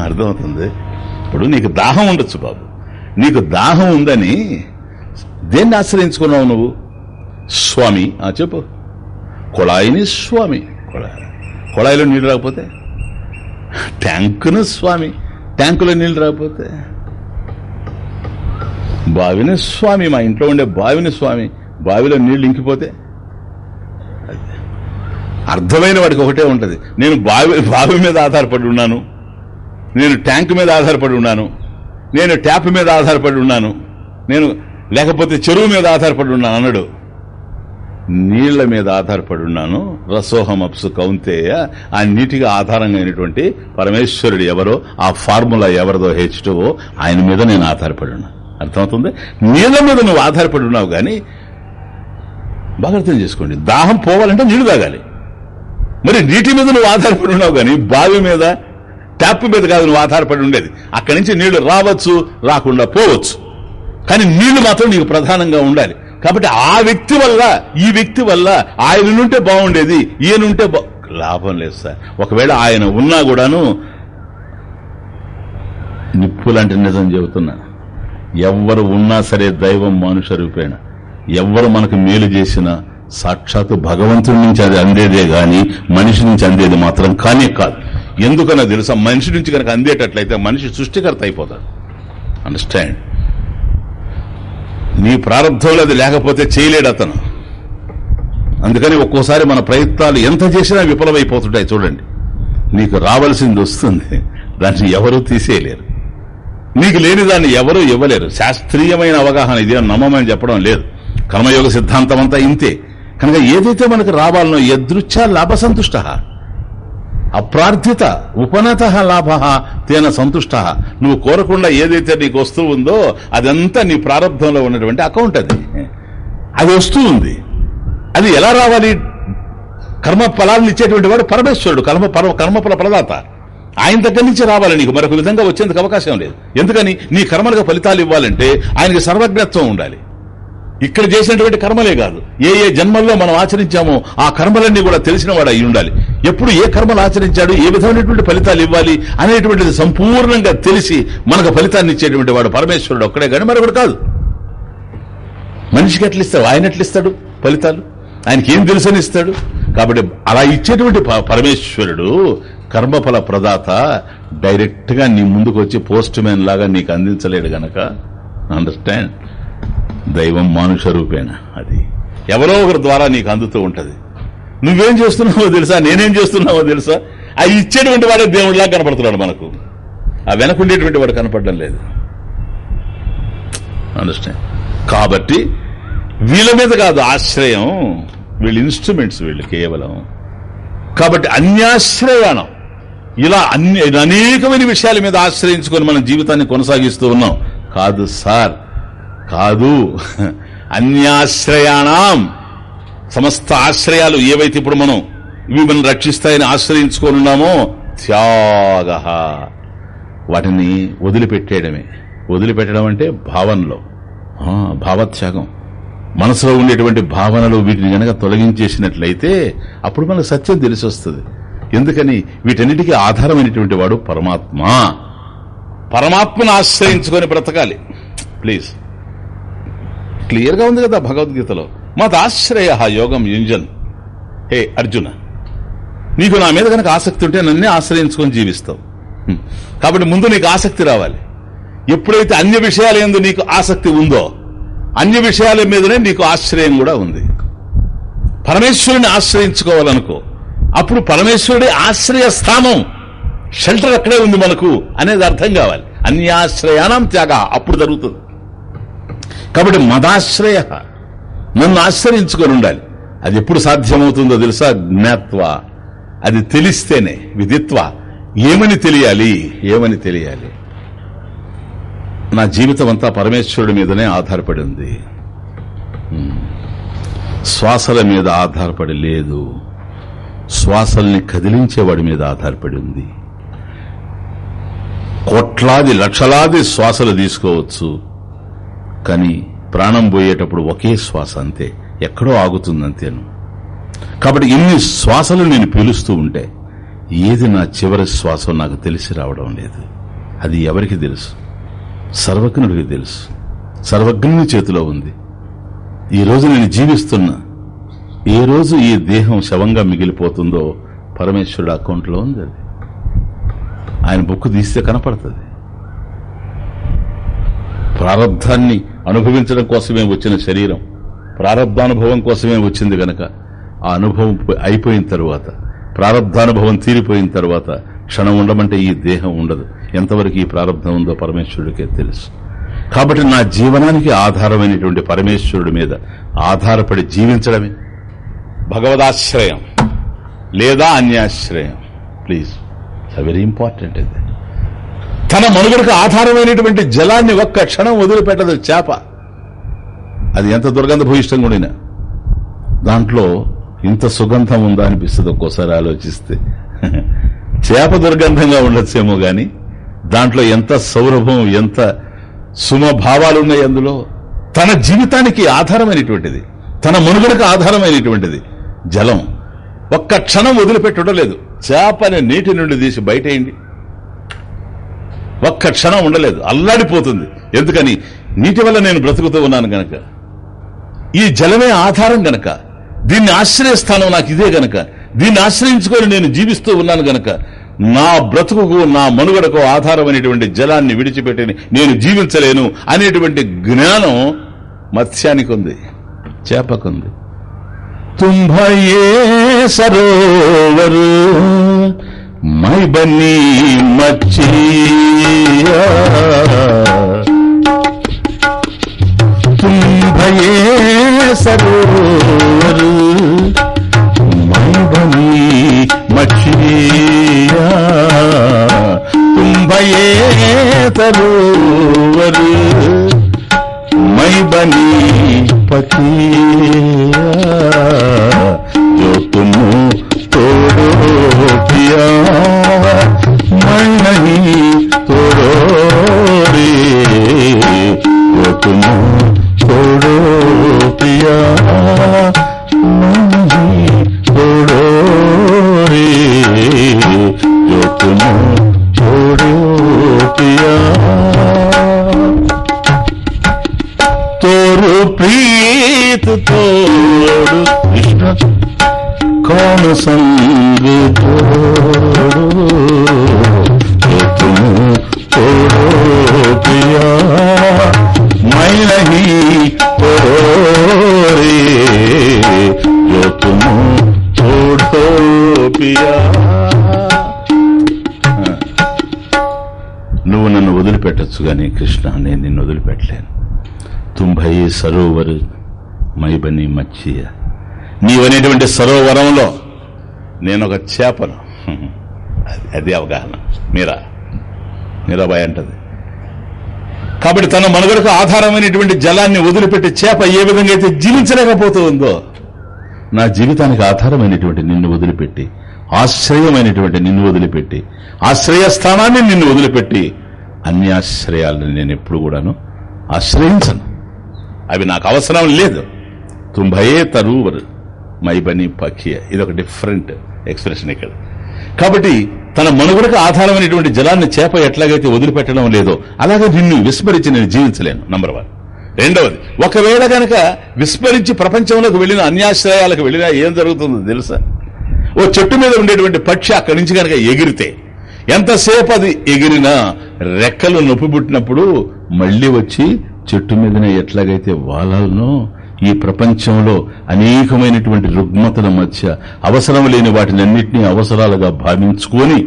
అర్థమవుతుంది? ఇప్పుడు నీకు దాహం ఉండొచ్చు బాబు. నీకు దాహం ఉందని దేన్ని ఆశ్రయించుకున్నావు నువ్వు? స్వామి. ఆ చెప్పు. కుళాయిని స్వామి. కుళాయి. కుళాయిలో నీళ్ళు రాకపోతే? ట్యాంకును స్వామి. ట్యాంకులో నీళ్ళు రాకపోతే? బావిని స్వామి మా ఇంట్లో ఉండే బావిని స్వామి. బావిలో నీళ్ళు ఇంకిపోతే అర్థమైన వాడికి ఒకటే ఉంటుంది. నేను బావి బావి మీద ఆధారపడి ఉన్నాను. నేను ట్యాంక్ మీద ఆధారపడి ఉన్నాను. నేను ట్యాప్ మీద ఆధారపడి ఉన్నాను. నేను లేకపోతే చెరువు మీద ఆధారపడి ఉన్నాను అన్నాడు. నీళ్ళ మీద ఆధారపడి ఉన్నాను. రసోహం అప్సు కౌంతేయ. ఆ నీటిగా ఆధారంగా పరమేశ్వరుడు ఎవరో ఆ ఫార్ములా ఎవరిదో హెచ్ ఆయన మీద నేను ఆధారపడి ఉన్నాను. అర్థమవుతుంది? నీళ్ళ మీద నువ్వు ఆధారపడి ఉన్నావు కానీ బాగా అర్థం చేసుకోండి. దాహం పోవాలంటే నీళ్ళు తాగాలి. మరి నీటి మీద నువ్వు ఆధారపడి ఉన్నావు కానీ బావి మీద ట్యాప్ మీద కాదు నువ్వు ఆధారపడి ఉండేది. అక్కడి నుంచి నీళ్ళు రావచ్చు రాకుండా పోవచ్చు. కానీ నీళ్ళు మాత్రం నీకు ప్రధానంగా ఉండాలి. కాబట్టి ఆ వ్యక్తి వల్ల ఈ వ్యక్తి వల్ల ఆయన నుంటే బాగుండేది ఈయనుంటే లాభం లేదు సార్. ఒకవేళ ఆయన ఉన్నా కూడాను నిప్పు లాంటి నిజం చెబుతున్నా. ఎవ్వరు ఉన్నా సరే దైవం మానుష రూపేణ ఎవ్వరు మనకు మేలు చేసినా సాక్షాత్తు భగవంతుడి నుంచి అది అందేదే గాని మనిషి నుంచి అందేది మాత్రం కానే కాదు. ఎందుకన్నా తెలుసా? మనిషి నుంచి కనుక అందేటట్లయితే మనిషి సృష్టికర్త అయిపోతాడు. అండర్స్టాండ్ నీ ప్రారంభంలో అది లేకపోతే చేయలేడు అతను. అందుకని ఒక్కోసారి మన ప్రయత్నాలు ఎంత చేసినా విఫలమైపోతుంటాయి చూడండి. నీకు రావాల్సింది వస్తుంది. దాన్ని ఎవరూ తీసేయలేరు. నీకు లేని దాన్ని ఎవరూ ఇవ్వలేరు. శాస్త్రీయమైన అవగాహన ఇది నమ్మమని చెప్పడం లేదు. కర్మయోగ సిద్ధాంతం అంతా ఇంతే. కనుక ఏదైతే మనకు రావాలనో యదృచ్ఛ లాభ సంతుష్ట. అప్రార్థిత ఉపనత లాభ తేన సంతుష్ట. నువ్వు కోరకుండా ఏదైతే నీకు వస్తూ ఉందో అదంతా నీ ప్రారంభంలో ఉన్నటువంటి అకౌంట్ అది. అది వస్తూ ఉంది. అది ఎలా రావాలి? కర్మ ఫలాలను ఇచ్చేటువంటి వాడు పరమేశ్వరుడు కర్మ పర- కర్మఫల ప్రదాత. ఆయన దగ్గర నుంచి రావాలి నీకు. మరొక విధంగా వచ్చేందుకు అవకాశం లేదు. ఎందుకని? నీ కర్మలకు ఫలితాలు ఇవ్వాలంటే ఆయనకి సర్వజ్ఞత్వం ఉండాలి. ఇక్కడ చేసినటువంటి కర్మలే కాదు. ఏ ఏ జన్మల్లో మనం ఆచరించామో ఆ కర్మలన్నీ కూడా తెలిసిన వాడు అయి ఉండాలి. ఎప్పుడు ఏ కర్మలు ఆచరించాడు ఏ విధమైనటువంటి ఫలితాలు ఇవ్వాలి అనేటువంటిది సంపూర్ణంగా తెలిసి మనకు ఫలితాన్ని ఇచ్చేటువంటి వాడు పరమేశ్వరుడు ఒక్కడే కానీ మరొకడు కాదు. మనిషికి ఎట్లా ఇస్తాడు ఆయన ఎట్లా ఇస్తాడు ఫలితాలు? ఆయనకి ఏం తెలుసని ఇస్తాడు? కాబట్టి అలా ఇచ్చేటువంటి ప- పరమేశ్వరుడు కర్మఫల ప్రదాత డైరెక్ట్గా నీ ముందుకు వచ్చి పోస్ట్ మ్యాన్ లాగా నీకు అందించలేడు గనక అండర్స్టాండ్ దైవం మానుష రూపేణ అది. ఎవరో ఒకరి ద్వారా నీకు అందుతూ ఉంటది. నువ్వేం చేస్తున్నావో తెలుసా? నేనేం చేస్తున్నావో తెలుసా? ఆ ఇచ్చేటువంటి వాడే దేవుడిలా కనపడుతున్నాడు మనకు. ఆ వెనకుండేటువంటి వాడు కనపడడం లేదు. అండర్స్టాండ్ కాబట్టి వీళ్ళ మీద కాదు ఆశ్రయం. వీళ్ళు ఇన్స్ట్రుమెంట్స్ వీళ్ళు కేవలం. కాబట్టి అన్యాశ్రయాణం. ఇలా అన్ని అనేకమైన విషయాల మీద ఆశ్రయించుకొని మన జీవితాన్ని కొనసాగిస్తూ ఉన్నాం. కాదు సార్ కాదు. అన్యాశ్రయాణం. సమస్త ఆశ్రయాలు ఏవైతే ఇప్పుడు మనం ఇవి మనం రక్షిస్తాయని ఆశ్రయించుకొని ఉన్నామో త్యాగ వాటిని వదిలిపెట్టేయడమే. వదిలిపెట్టడం అంటే భావనలో. భావత్యాగం మనసులో ఉండేటువంటి భావనలు వీటిని గనక తొలగించేసినట్లయితే అప్పుడు మనకు సత్యం తెలిసి వస్తుంది ఎందుకని వీటన్నిటికీ ఆధారమైనటువంటి వాడు పరమాత్మ. పరమాత్మను ఆశ్రయించుకొని బ్రతకాలి. ప్లీజ్. క్లియర్గా ఉంది కదా భగవద్గీతలో. మదాశ్రయ యోగం యుంజన్. హే అర్జున నీకు నా మీద కనుక ఆసక్తి ఉంటే నన్నే ఆశ్రయించుకొని జీవిస్తావు. కాబట్టి ముందు నీకు ఆసక్తి రావాలి. ఎప్పుడైతే అన్య విషయాల ఎందు నీకు ఆసక్తి ఉందో అన్య విషయాల మీదనే నీకు ఆశ్రయం కూడా ఉంది. పరమేశ్వరుని ఆశ్రయించుకోవాలనుకో అప్పుడు పరమేశ్వరుడి ఆశ్రయ స్థానం షెల్టర్ అక్కడే ఉంది మనకు అనేది అర్థం కావాలి. అన్యాశ్రయానం త్యాగ అప్పుడు జరుగుతుంది. కాబట్టి మదాశ్రయ నన్ను ఆశ్రయించుకొని ఉండాలి. అది ఎప్పుడు సాధ్యమవుతుందో తెలుసా? జ్ఞాత్వ. అది తెలిస్తేనే విధిత్వ ఏమని తెలియాలి? ఏమని తెలియాలి? నా జీవితం అంతా పరమేశ్వరుడి మీదనే ఆధారపడి ఉంది. శ్వాసల మీద ఆధారపడి లేదు. శ్వాసల్ని కదిలించేవాడి మీద ఆధారపడి ఉంది. కోట్లాది లక్షలాది శ్వాసలు తీసుకోవచ్చు. కానీ ప్రాణం పోయేటప్పుడు ఒకే శ్వాస అంతే. ఎక్కడో ఆగుతుందంతేను. కాబట్టి ఇన్ని శ్వాసలు నేను పీలుస్తూ ఉంటే ఏది నా చివరి శ్వాస నాకు తెలిసి రావడం లేదు. అది ఎవరికి తెలుసు? సర్వజ్ఞుడికి తెలుసు. సర్వజ్ఞుని చేతిలో ఉంది. ఈ రోజు నేను జీవిస్తున్నా ఏ రోజు ఈ దేహం శవంగా మిగిలిపోతుందో పరమేశ్వరుడు అకౌంట్లో ఉంది అది. ఆయన బుక్ తీస్తే కనపడుతుంది. ప్రారంధాన్ని అనుభవించడం కోసమే వచ్చిన శరీరం ప్రారంధానుభవం కోసమే వచ్చింది గనక ఆ అనుభవం అయిపోయిన తరువాత ప్రారంధానుభవం తీరిపోయిన తర్వాత క్షణం ఉండమంటే ఈ దేహం ఉండదు. ఎంతవరకు ఈ ప్రారంధం ఉందో పరమేశ్వరుడికే తెలుసు. కాబట్టి నా జీవనానికి ఆధారమైనటువంటి పరమేశ్వరుడి మీద ఆధారపడి జీవించడమే. భగవదాశ్రయం లేదా అన్యాశ్రయం. ప్లీజ్ వెరీ ఇంపార్టెంట్ ఇది. తన మనుగడకు ఆధారమైనటువంటి జలాన్ని ఒక్క క్షణం వదిలిపెట్టదు చేప. అది ఎంత దుర్గంధ భూయిష్టం ఉండినా దాంట్లో ఇంత సుగంధం ఉందా అనిపిస్తుంది ఒక్కోసారి ఆలోచిస్తే. చేప దుర్గంధంగా ఉండొచ్చేమో గాని దాంట్లో ఎంత సౌరభం ఎంత సుమభావాలు ఉన్నాయి అందులో. తన జీవితానికి ఆధారమైనటువంటిది. తన మనుగడకు ఆధారమైనటువంటిది. జలం. ఒక్క క్షణం వదిలిపెట్టడం లేదు. చేపని నీటి నుండి తీసి బయటేయండి. ఒక్క క్షణం ఉండలేదు. అల్లాడిపోతుంది. ఎందుకని? నీటి వల్ల నేను బ్రతుకుతూ ఉన్నాను గనక. ఈ జలమే ఆధారం గనక. దీన్ని ఆశ్రయస్థానం నాకు ఇదే గనక. దీన్ని ఆశ్రయించుకొని నేను జీవిస్తూ ఉన్నాను గనక. నా బ్రతుకుకు నా మనుగడకు ఆధారమైనటువంటి జలాన్ని విడిచిపెట్టి నేను జీవించలేను అనేటువంటి జ్ఞానం మత్స్యానికి ఉంది చేపకుంది. तुम्हारे सरोवर मैं बनी मछिया तुम भये सरोवर मैं बनी मछिया तुम भये सरोवर मैं बनी पतिया जो तुम तोड़ो पिया मैं नहीं तोड़ो रे जो तुम तोड़ो पिया తోడు కృష్ణ కోనసంగి తోడు నువ్వు నన్ను వదిలిపెట్టచ్చు కానీ కృష్ణ నేను నిన్ను వదిలిపెట్టలేను. తుంభై సరోవరు మైబని మచ్చియ. నీవనేటువంటి సరోవరంలో నేను ఒక చేపను. అది అది అవగాహన. మీరా? మీరాబాయ్ అంటది. కాబట్టి తన మనుగడకు ఆధారమైనటువంటి జలాన్ని వదిలిపెట్టి చేప ఏ విధంగా అయితే జీవించలేకపోతుందో నా జీవితానికి ఆధారమైనటువంటి నిన్ను వదిలిపెట్టి ఆశ్రయమైనటువంటి నిన్ను వదిలిపెట్టి ఆశ్రయ స్థానాన్ని నిన్ను వదిలిపెట్టి అన్యాశ్రయాలను నేను ఎప్పుడు కూడాను ఆశ్రయించను. అవి నాకు అవసరం లేదు. తుంభయే తరువరు మైబని పఖియ. ఇది ఒక డిఫరెంట్ ఎక్స్ప్రెషన్ ఇక్కడ. కాబట్టి తన మనుగడకు ఆధారమైనటువంటి జలాన్ని చేప ఎట్లాగైతే వదిలిపెట్టడం లేదో అలాగే నిన్ను విస్మరించి నేను జీవించలేను. నంబర్ వన్ రెండవది ఒకవేళ గనక విస్మరించి ప్రపంచంలోకి వెళ్ళిన అన్యాశ్రయాలకు వెళ్ళినా ఏం జరుగుతుందో తెలుసా? ఓ చెట్టు మీద ఉండేటువంటి పక్షి అక్కడి నుంచి కనుక ఎగిరితే ఎంతసేపు అది ఎగిరినా రెక్కలు నొప్పి పుట్టినప్పుడు మళ్ళీ వచ్చి చెట్టు మీదనే ఎట్లాగైతే వాలాలనో ఈ ప్రపంచంలో అనేకమైనటువంటి రుగ్మతల మధ్య అవసరం లేని వాటిని అన్నింటినీ అవసరాలుగా భావించుకొని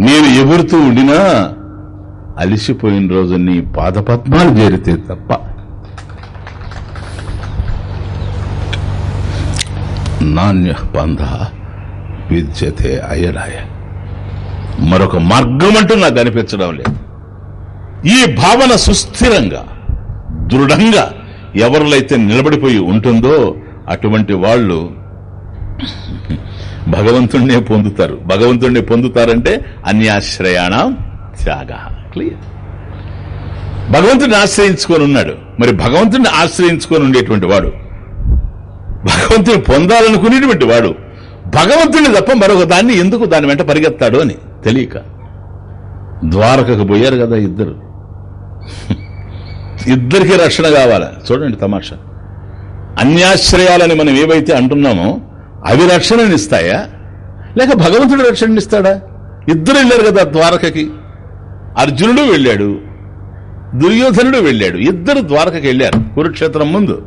నేను ఎగురుతూ ఉండినా అలిసిపోయిన రోజు నీ పాదపద్మాలు చేరితే తప్ప. నాణ్య బంధ విద్యతే అయరాయ మరొక మార్గం అంటూ నాకు అనిపించడం లేదు. ఈ భావన సుస్థిరంగా దృఢంగా ఎవరిలైతే నిలబడిపోయి ఉంటుందో అటువంటి వాళ్ళు భగవంతుణ్ణే పొందుతారు. భగవంతుణ్ణి పొందుతారంటే అన్యాశ్రయాణ త్యాగ. క్లియర్ భగవంతుడిని ఆశ్రయించుకొని ఉన్నాడు. మరి భగవంతుడిని ఆశ్రయించుకొని ఉండేటువంటి వాడు భగవంతుని పొందాలనుకునేటువంటి వాడు భగవంతుని తప్ప మరొక దాన్ని ఎందుకు దాని వెంట పరిగెత్తాడు అని తెలియక. ద్వారకకు పోయారు కదా ఇద్దరు. ఇద్దరికి రక్షణ కావాలి. చూడండి తమాషా. అన్యాశ్రయాలని మనం ఏవైతే అంటున్నామో అవి రక్షణనిస్తాయా లేక భగవంతుడు రక్షణనిస్తాడా ఇద్దరు వెళ్ళారు కదా ద్వారకకి. అర్జునుడు వెళ్ళాడు. దుర్యోధనుడు వెళ్ళాడు. ఇద్దరు ద్వారకకి వెళ్ళారు. కురుక్షేత్రం ముందు.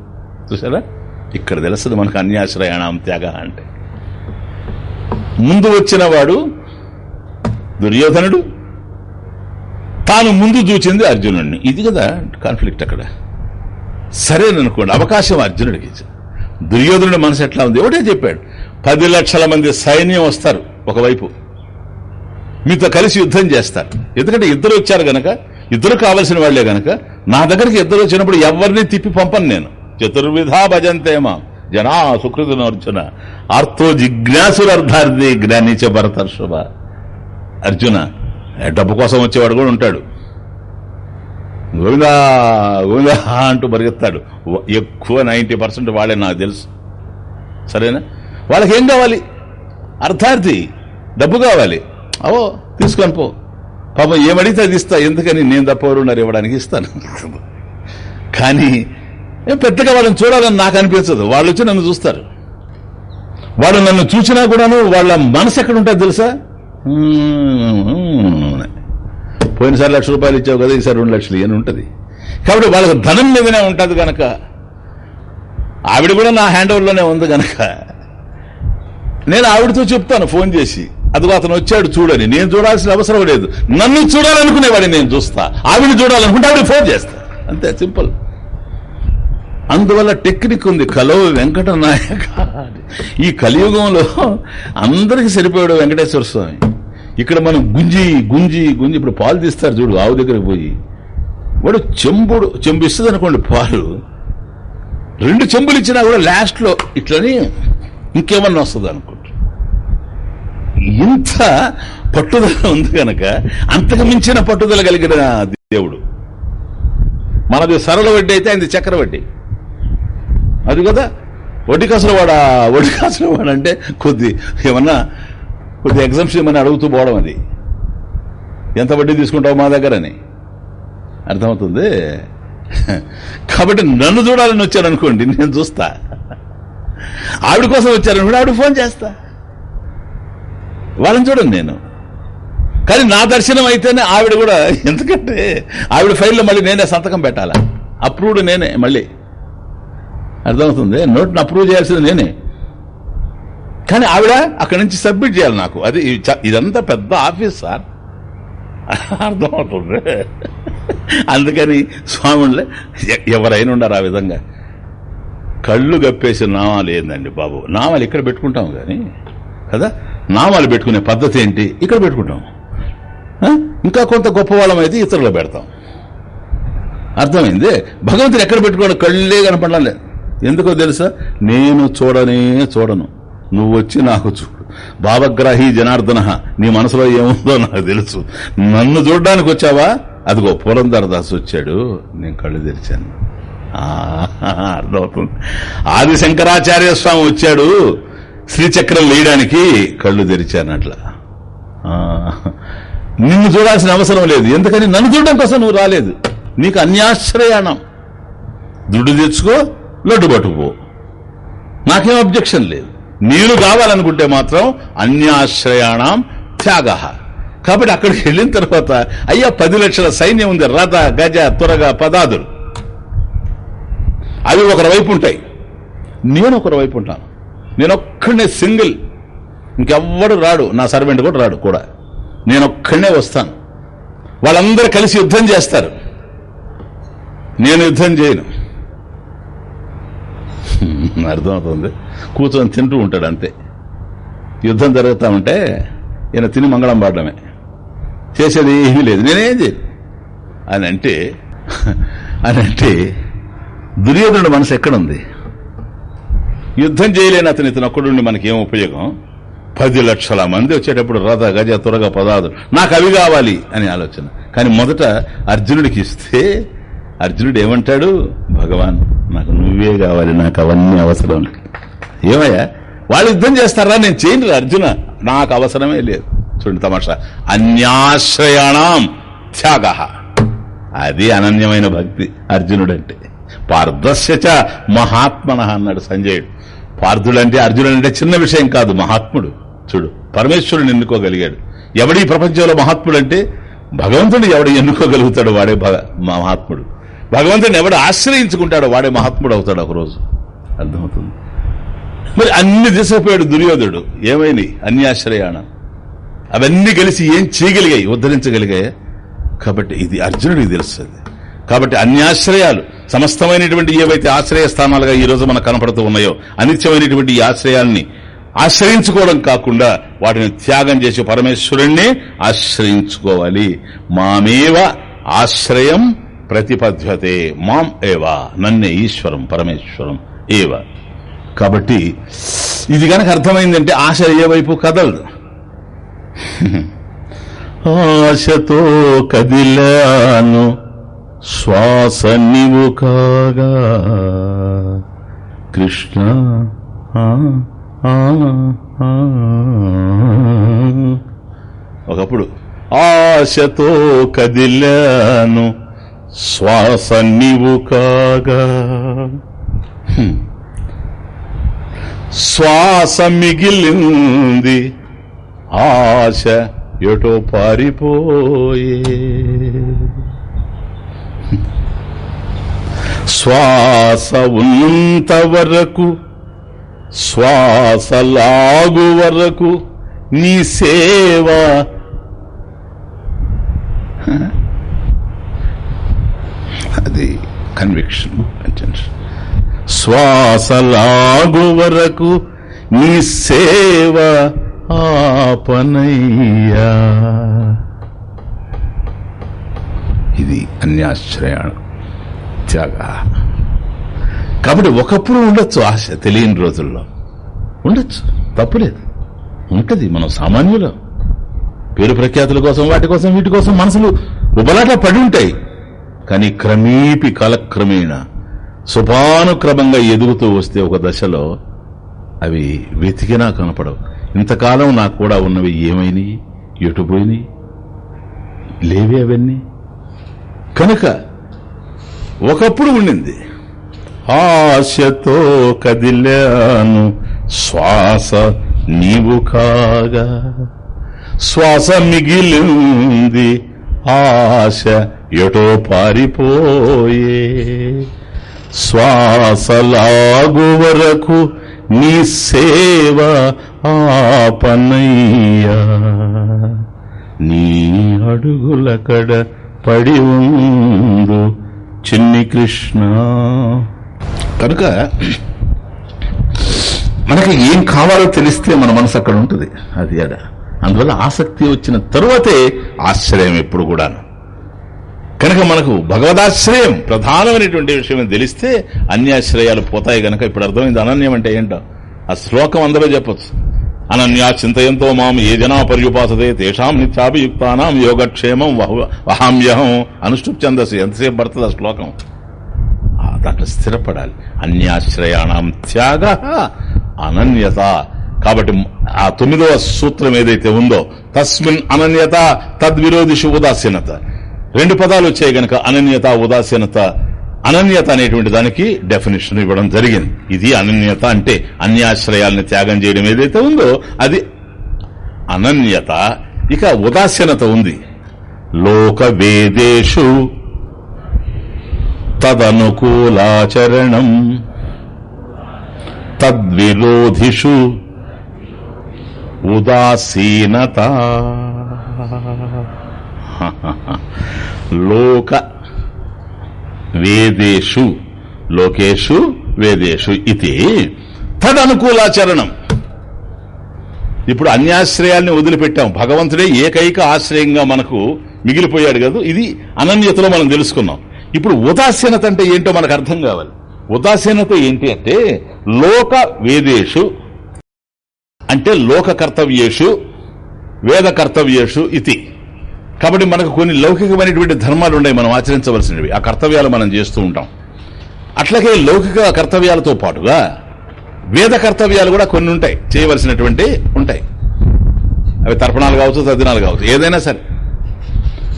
చూసారా ఇక్కడ తెలుస్తుంది మనకు అన్యాశ్రయాణం త్యాగ అంటే. ముందు వచ్చిన వాడు దుర్యోధనుడు తాను ముందు చూచింది అర్జునుడిని ఇది కదా కాన్ఫ్లిక్ట్ అక్కడ. సరేననుకోండి అవకాశం అర్జునుడికి దుర్యోధనుడి మనసు ఎట్లా ఉంది? ఒకటే చెప్పాడు? పది లక్షల మంది సైన్యం వస్తారు ఒకవైపు. మీతో కలిసి యుద్ధం చేస్తారు. ఎందుకంటే ఇద్దరు వచ్చారు గనక ఇద్దరు కావలసిన వాళ్ళే గనక నా దగ్గరికి ఇద్దరు వచ్చినప్పుడు ఎవరిని తిప్పి పంపను నేను? చతుర్విధా భజంతేమా జనా సుకృతిన అర్జున. ఆర్తో జిజ్ఞాసురర్థార్థి జ్ఞానించ భరతర్షభ. అర్జున డబ్బు కోసం వచ్చేవాడు కూడా ఉంటాడు. గోవిందా గోవిందా అంటూ పరిగెత్తాడు. ఎక్కువ నైంటీ పర్సెంట్ వాళ్ళే నాకు తెలుసు. సరేనా? వాళ్ళకి ఏం కావాలి? అర్థార్థి డబ్బు కావాలి. అవో తీసుకొని పో. పాపం ఏమడిగితే అది ఇస్తా. ఎందుకని? నేను తప్ప ఎవరున్నారు ఇవ్వడానికి ఇస్తాను. కానీ ఏం పెద్దగా వాళ్ళని చూడాలని నాకు అనిపించదు. వాళ్ళు వచ్చి నన్ను చూస్తారు. వాళ్ళు నన్ను చూసినా కూడాను వాళ్ళ మనసు ఎక్కడ ఉంటుంది తెలుసా? పోయినసారి లక్ష రూపాయలు ఇచ్చావు కదా ఈసారి రెండు లక్షలు ఇవన్నీ ఉంటుంది. కాబట్టి వాళ్ళకి ధనం మీదనే ఉంటుంది కనుక ఆవిడ కూడా నా హ్యాండ్ ఓవర్లోనే ఉంది కనుక నేను ఆవిడతో చెప్తాను ఫోన్ చేసి. అదిగో అతను వచ్చాడు చూడని. నేను చూడాల్సిన అవసరం లేదు. నన్ను చూడాలనుకునేవాడిని నేను చూస్తా. ఆవిడ చూడాలనుకుంటే ఆవిడ ఫోన్ చేస్తా. అంతే సింపుల్. అందువల్ల టెక్నిక్ ఉంది. కలో వెంకట నాయక ఈ కలియుగంలో అందరికి సరిపోయాడు వెంకటేశ్వర స్వామి. ఇక్కడ మనం గుంజి గుంజి గుంజి ఇప్పుడు పాలు తీస్తారు చూడు ఆవు దగ్గర పోయి. వాడు చెంబుడు చెంబు ఇస్తుంది అనుకోండి పాలు. రెండు చెంబులు ఇచ్చినా కూడా లాస్ట్లో ఇట్లని ఇంకేమన్నా వస్తుంది అనుకోండి. ఇంత పట్టుదల ఉంది కనుక అంతకు మించిన పట్టుదల కలిగిన దేవుడు. మనది సరళ వడ్డీ అయితే ఆయనది చక్ర వడ్డీ. అది కదా? వడ్డీ కాసుల వాడా వడ్డీ కాసుల అంటే కొద్ది ఏమన్నా కొద్ది ఎగ్జామ్స్ ఏమని అడుగుతూ పోవడం అది. ఎంత వడ్డీ తీసుకుంటావు మా దగ్గరని? అర్థమవుతుంది? కాబట్టి నన్ను చూడాలని వచ్చారనుకోండి నేను చూస్తా. ఆవిడ కోసం వచ్చారనుకోండి ఆవిడ ఫోన్ చేస్తా. వాళ్ళని చూడండి నేను. కానీ నా దర్శనం అయితేనే ఆవిడ కూడా ఎందుకంటే ఆవిడ ఫైల్లో మళ్ళీ నేనే సంతకం పెట్టాలా? అప్రూవ్డ్ నేనే మళ్ళీ. అర్థమవుతుంది? నోట్ని అప్రూవ్ చేయాల్సింది నేనే. కానీ ఆవిడ అక్కడి నుంచి సబ్మిట్ చేయాలి నాకు. అది చ- ఇదంతా పెద్ద ఆఫీస్ సార్. అర్థమవుతుంది అందుకని స్వాములే ఎ- ఎవరైనా ఉండరు ఆ విధంగా. కళ్ళు గప్పేసిన నామాలు ఏందండి బాబు? నామాలు ఇక్కడ పెట్టుకుంటాం కానీ కదా? నామాలు పెట్టుకునే పద్ధతి ఏంటి? ఇక్కడ పెట్టుకుంటాం. ఇంకా కొంత గొప్ప అయితే ఇతరులు పెడతాం. అర్థమైంది? భగవంతుని ఎక్కడ పెట్టుకోవడం కళ్ళే కనపడడం లేదు. ఎందుకో తెలుసా? నేను చూడనే చూడను. నువ్వు వచ్చి నాకు చూడు. భావగ్రాహి జనార్దన నీ మనసులో ఏముందో నాకు తెలుసు. నన్ను చూడడానికి వచ్చావా అదిగో పురంధరదాస్ వచ్చాడు. నేను కళ్ళు తెరిచాను. అర్థమవుతుంది. ఆది శంకరాచార్య స్వామి వచ్చాడు. శ్రీచక్రం వేయడానికి కళ్ళు తెరిచాను అట్లా. నిన్ను చూడాల్సిన అవసరం లేదు. ఎందుకని? నన్ను చూడడం కోసం నువ్వు రాలేదు. నీకు అన్యాశ్రయాణం. దుడ్డు తెచ్చుకో లడ్డు పట్టుకో నాకేం అబ్జెక్షన్ లేదు. నేను కావాలనుకుంటే మాత్రం అన్యాశ్రయాణం త్యాగ. కాబట్టి అక్కడికి వెళ్ళిన తర్వాత అయ్యా పది లక్షల సైన్యం ఉంది రథ గజ త్వరగా పదాదులు. అవి ఒకరి వైపు ఉంటాయి. నేను ఒకరి వైపు ఉంటాను. నేను ఒక్కడనే సింగిల్. ఇంకెవ్వడు రాడు. నా సర్వెంట్ కూడా రాడు కూడా. నేను ఒక్కడనే వస్తాను. వాళ్ళందరూ కలిసి యుద్ధం చేస్తారు. నేను యుద్ధం చేయను. అర్థమవుతుంది. కూర్చొని తింటూ ఉంటాడు అంతే. యుద్ధం జరుగుతూ ఉంటే ఈయన తిని మంగళం పాడడమే. చేసేది ఏమీ లేదు. నేనేం చేయను. అని అంటే అని అంటే దుర్యోధనుడు మనసు ఎక్కడుంది? యుద్ధం చేయలేని అతను ఇతను ఒక్కడుండి మనకేం ఉపయోగం? పది లక్షల మంది వచ్చేటప్పుడు రథ గజ త్వరగా పదాలు నాకు అవి కావాలి అని ఆలోచన. కానీ మొదట అర్జునుడికి ఇస్తే అర్జునుడు ఏమంటాడు? భగవాన్. నాకు నువ్వే కావాలి నాకు అవన్నీ అవసరం. ఏమయ్యా? వాళ్ళు యుద్ధం చేస్తారా? నేను చేయను అర్జున. నాకు అవసరమే లేదు. చూడండి తమాషా. అన్యాశ్రయాణం త్యాగ. అది అనన్యమైన భక్తి అర్జునుడంటే. పార్థస్యచ మహాత్మన అన్నాడు సంజయుడు. పార్థుడు అంటే అర్జునుడు అంటే చిన్న విషయం కాదు మహాత్ముడు. చూడు పరమేశ్వరుడు ఎన్నుకోగలిగాడు. ఎవడి ప్రపంచంలో మహాత్ముడు అంటే భగవంతుడు ఎవడు ఎన్నుకోగలుగుతాడు వాడే భగ- మహాత్ముడు. భగవంతుడిని ఎవడు ఆశ్రయించుకుంటాడో వాడే మహాత్ముడు అవుతాడు ఒకరోజు. అర్థమవుతుంది. మరి అన్ని దిశపోయాడు దుర్యోధుడు ఏమైంది? అన్యాశ్రయాణ. అవన్నీ కలిసి ఏం చేయగలిగాయి? ఉద్ధరించగలిగాయి? కాబట్టి ఇది అర్జునుడికి తెలుస్తుంది. కాబట్టి అన్యాశ్రయాలు సమస్తమైనటువంటి ఏవైతే ఆశ్రయ స్థానాలుగా ఈ రోజు మనకు కనపడుతూ ఉన్నాయో అనిత్యమైనటువంటి ఈ ఆశ్రయాల్ని ఆశ్రయించుకోవడం కాకుండా వాటిని త్యాగం చేసి పరమేశ్వరుణ్ణి ఆశ్రయించుకోవాలి. మామేవ ఆశ్రయం ప్రతిపద్యతే మాం ఏవా నన్నే ఈశ్వరం పరమేశ్వరం ఏవ. కాబట్టి ఇది కనుక అర్థమైందంటే ఆశ ఏ వైపు కదలదు. ఆశతో కదిలాను శ్వాస నీవు కాగా. కృష్ణ ఆ, ఆ, ఒకప్పుడు ఆశతో కదిలాను శ్వాస నీవు కాగా. శ్వాస మిగిలింది ఆశ ఎటో పారిపోయే. శ్వాస ఉన్నంత వరకు శ్వాస లాగు వరకు నీ సేవ. కన్విక్షన్ అటెన్షన్ శ్వాస లాగు వరకు నీ సేవ ఆపనయ్యా. ఇది అన్యాశ్రయాణం త్యాగ. కాబట్టి ఒకప్పుడు ఉండొచ్చు ఆశ తెలియని రోజుల్లో. ఉండొచ్చు తప్పులేదు. ఉంటుంది మనం సామాన్యులు. పేరు ప్రఖ్యాతుల కోసం వాటి కోసం వీటి కోసం మనసులు ఉబలాట పడి ఉంటాయి. కానీ క్రమేపి కాలక్రమేణ సుపానుక్రమంగా ఎదుగుతూ వస్తే ఒక దశలో అవి వెతికినా కనపడవు. ఇంతకాలం నాకు కూడా ఉన్నవి ఏమైనాయి? ఎటుపోయినాయి? లేవే అవన్నీ? కనుక ఒకప్పుడు ఉండింది. ఆశతో కదిలాను శ్వాస నీవు కాగా. శ్వాస మిగిలింది ఆశ ఎటో పారిపోయే. శ్వాసలాగు వరకు నీ సేవ ఆపనయ్యా. నీ అడుగుల కడ పడి ఉందు చిన్ని కృష్ణ. కనుక మనకి ఏం కావాలో తెలిస్తే మన మనసు అక్కడ ఉంటుంది. అది అడ అందువల్ల ఆసక్తి వచ్చిన తరువాతే ఆశ్రయం ఎప్పుడు కూడాను. కనుక మనకు భగవదాశ్రయం ప్రధానమైనటువంటి విషయం తెలిస్తే అన్యాశ్రయాలు పోతాయి గనక ఇప్పుడు అర్థమైంది అనన్యం అంటే ఏంటో? ఆ శ్లోకం అందరూ చెప్పొచ్చు. అనన్యా చింతయంతో మాం ఏ జనా పర్యుపాసతే తేషాం నిత్యాభియుక్తానాం యోగక్షేమం వహామ్యహం అనుష్ఠుప్ చందసి ఎంతసేపు పడుతుంది ఆ శ్లోకం? దాంట్లో స్థిరపడాలి. అన్యాశ్రయాణం త్యాగ అనన్యత. కాబట్టి ఆ తొమ్మిదవ సూత్రం ఏదైతే ఉందో తస్మిన్ అనన్యత తద్విరోధిషు ఉదాసీనత. రెండు పదాలు వచ్చాయి గనక అనన్యత ఉదాసీనత. అనన్యత అనేటువంటి దానికి డెఫినేషన్ ఇవ్వడం జరిగింది. ఇది అనన్యత అంటే అన్యాశ్రయాలను త్యాగం చేయడం ఏదైతే ఉందో అది అనన్యత. ఇక ఉదాసీనత ఉంది. లోక వేదేషు తదనుకూలాచరణం తద్విరోధిషు ఉదాసీనత. లోక వేదేషు లోకేషు వేదేషు ఇది తదనుకూలాచరణం ఇప్పుడు అన్యాశ్రయాల్ని వదిలిపెట్టాం. భగవంతుడే ఏకైక ఆశ్రయంగా మనకు మిగిలిపోయాడు కదా? ఇది అనన్యతలో మనం తెలుసుకున్నాం. ఇప్పుడు ఉదాసీనత అంటే ఏంటో మనకు అర్థం కావాలి. ఉదాసీనత ఏంటి అంటే లోక వేదేషు అంటే లోక కర్తవ్యేషు వేద కర్తవ్యేషు ఇది కాబట్టి మనకు కొన్ని లౌకికమైనటువంటి ధర్మాలు ఉన్నాయి మనం ఆచరించవలసినవి. ఆ కర్తవ్యాలు మనం చేస్తూ ఉంటాం. అట్లాగే లౌకిక కర్తవ్యాలతో పాటుగా వేద కర్తవ్యాలు కూడా కొన్ని ఉంటాయి చేయవలసినటువంటి ఉంటాయి. అవి తర్పణాలు కావచ్చు తద్దినాలు కావచ్చు ఏదైనా సరే.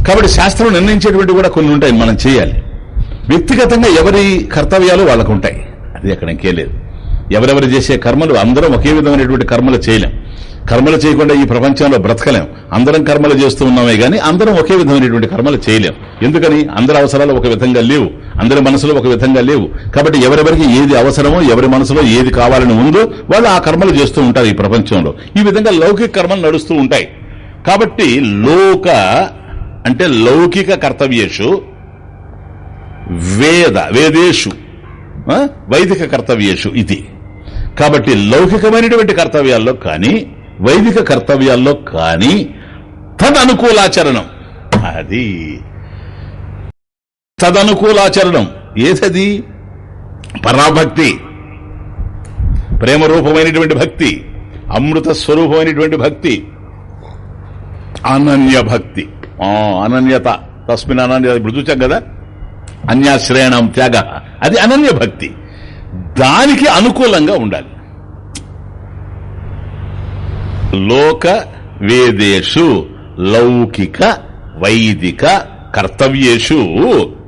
కాబట్టి శాస్త్రం నిర్ణయించేటువంటి కూడా కొన్ని ఉంటాయి మనం చేయాలి. వ్యక్తిగతంగా ఎవరి కర్తవ్యాలు వాళ్ళకు ఉంటాయి. అది అక్కడ ఇంకేం లేదు. ఎవరెవరు చేసే కర్మలు అందరం ఒకే విధమైనటువంటి కర్మలు చేయలేం. కర్మలు చేయకుండా ఈ ప్రపంచంలో బ్రతకలేం. అందరం కర్మలు చేస్తూ ఉన్నామే గానీ అందరం ఒకే విధమైనటువంటి కర్మలు చేయలేం. ఎందుకని? అందరి అవసరాలు ఒక విధంగా లేవు. అందరి మనసులో ఒక విధంగా లేవు. కాబట్టి ఎవరెవరికి ఏది అవసరమో ఎవరి మనసులో ఏది కావాలని ఉందో వాళ్ళు ఆ కర్మలు చేస్తూ ఉంటారు ఈ ప్రపంచంలో. ఈ విధంగా లౌకిక కర్మలు నడుస్తూ ఉంటాయి. కాబట్టి లోక అంటే లౌకిక కర్తవ్యేషు వేద వేదేషు ఆ, వైదిక కర్తవ్యేషు ఇది. కాబట్టి లౌకికమైనటువంటి కర్తవ్యాల్లో కానీ వైదిక కర్తవ్యాల్లో కానీ తదనుకూలాచరణం. అది తదనుకూలాచరణం. ఏదది? పరాభక్తి. ప్రేమ రూపమైనటువంటి భక్తి. అమృత స్వరూపమైనటువంటి భక్తి. అనన్య భక్తి. ఆ, అనన్యత. తస్మిన్ అనన్యత. ఇప్పుడు చూచాం కదా? అన్యాశ్రయణం త్యాగ. అది అనన్య భక్తి. దానికి అనుకూలంగా ఉండాలి. లోక వేదేషు లౌకిక వైదిక కర్తవ్యేషు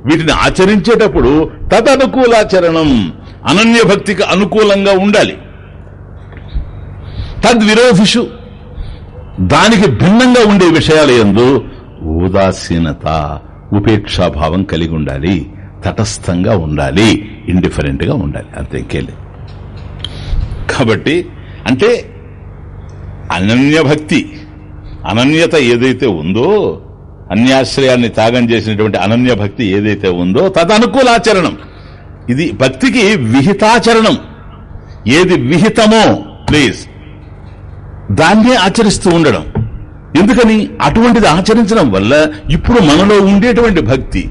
వీటిని ఆచరించేటప్పుడు తదనుకూలాచరణం అనన్య భక్తికి అనుకూలంగా ఉండాలి. తద్విరోధిషు దానికి భిన్నంగా ఉండే విషయాల ఎందు ఉదాసీనత ఉపేక్షాభావం కలిగి ఉండాలి తటస్థంగా ఉండాలి. ఇండిఫరెంట్గా ఉండాలి. అంతే ఇంకేలే కాబట్టి అంటే అనన్య భక్తి అనన్యత ఏదైతే ఉందో అన్యాశ్రయాన్ని త్యాగం చేసినటువంటి అనన్య భక్తి ఏదైతే ఉందో తదనుకూలాచరణం. ఇది భక్తికి విహితాచరణం. ఏది విహితమో ప్లీజ్. దాన్నే ఆచరిస్తూ ఉండడం. ఎందుకని? అటువంటిది ఆచరించడం వల్ల ఇప్పుడు మనలో ఉండేటువంటి భక్తి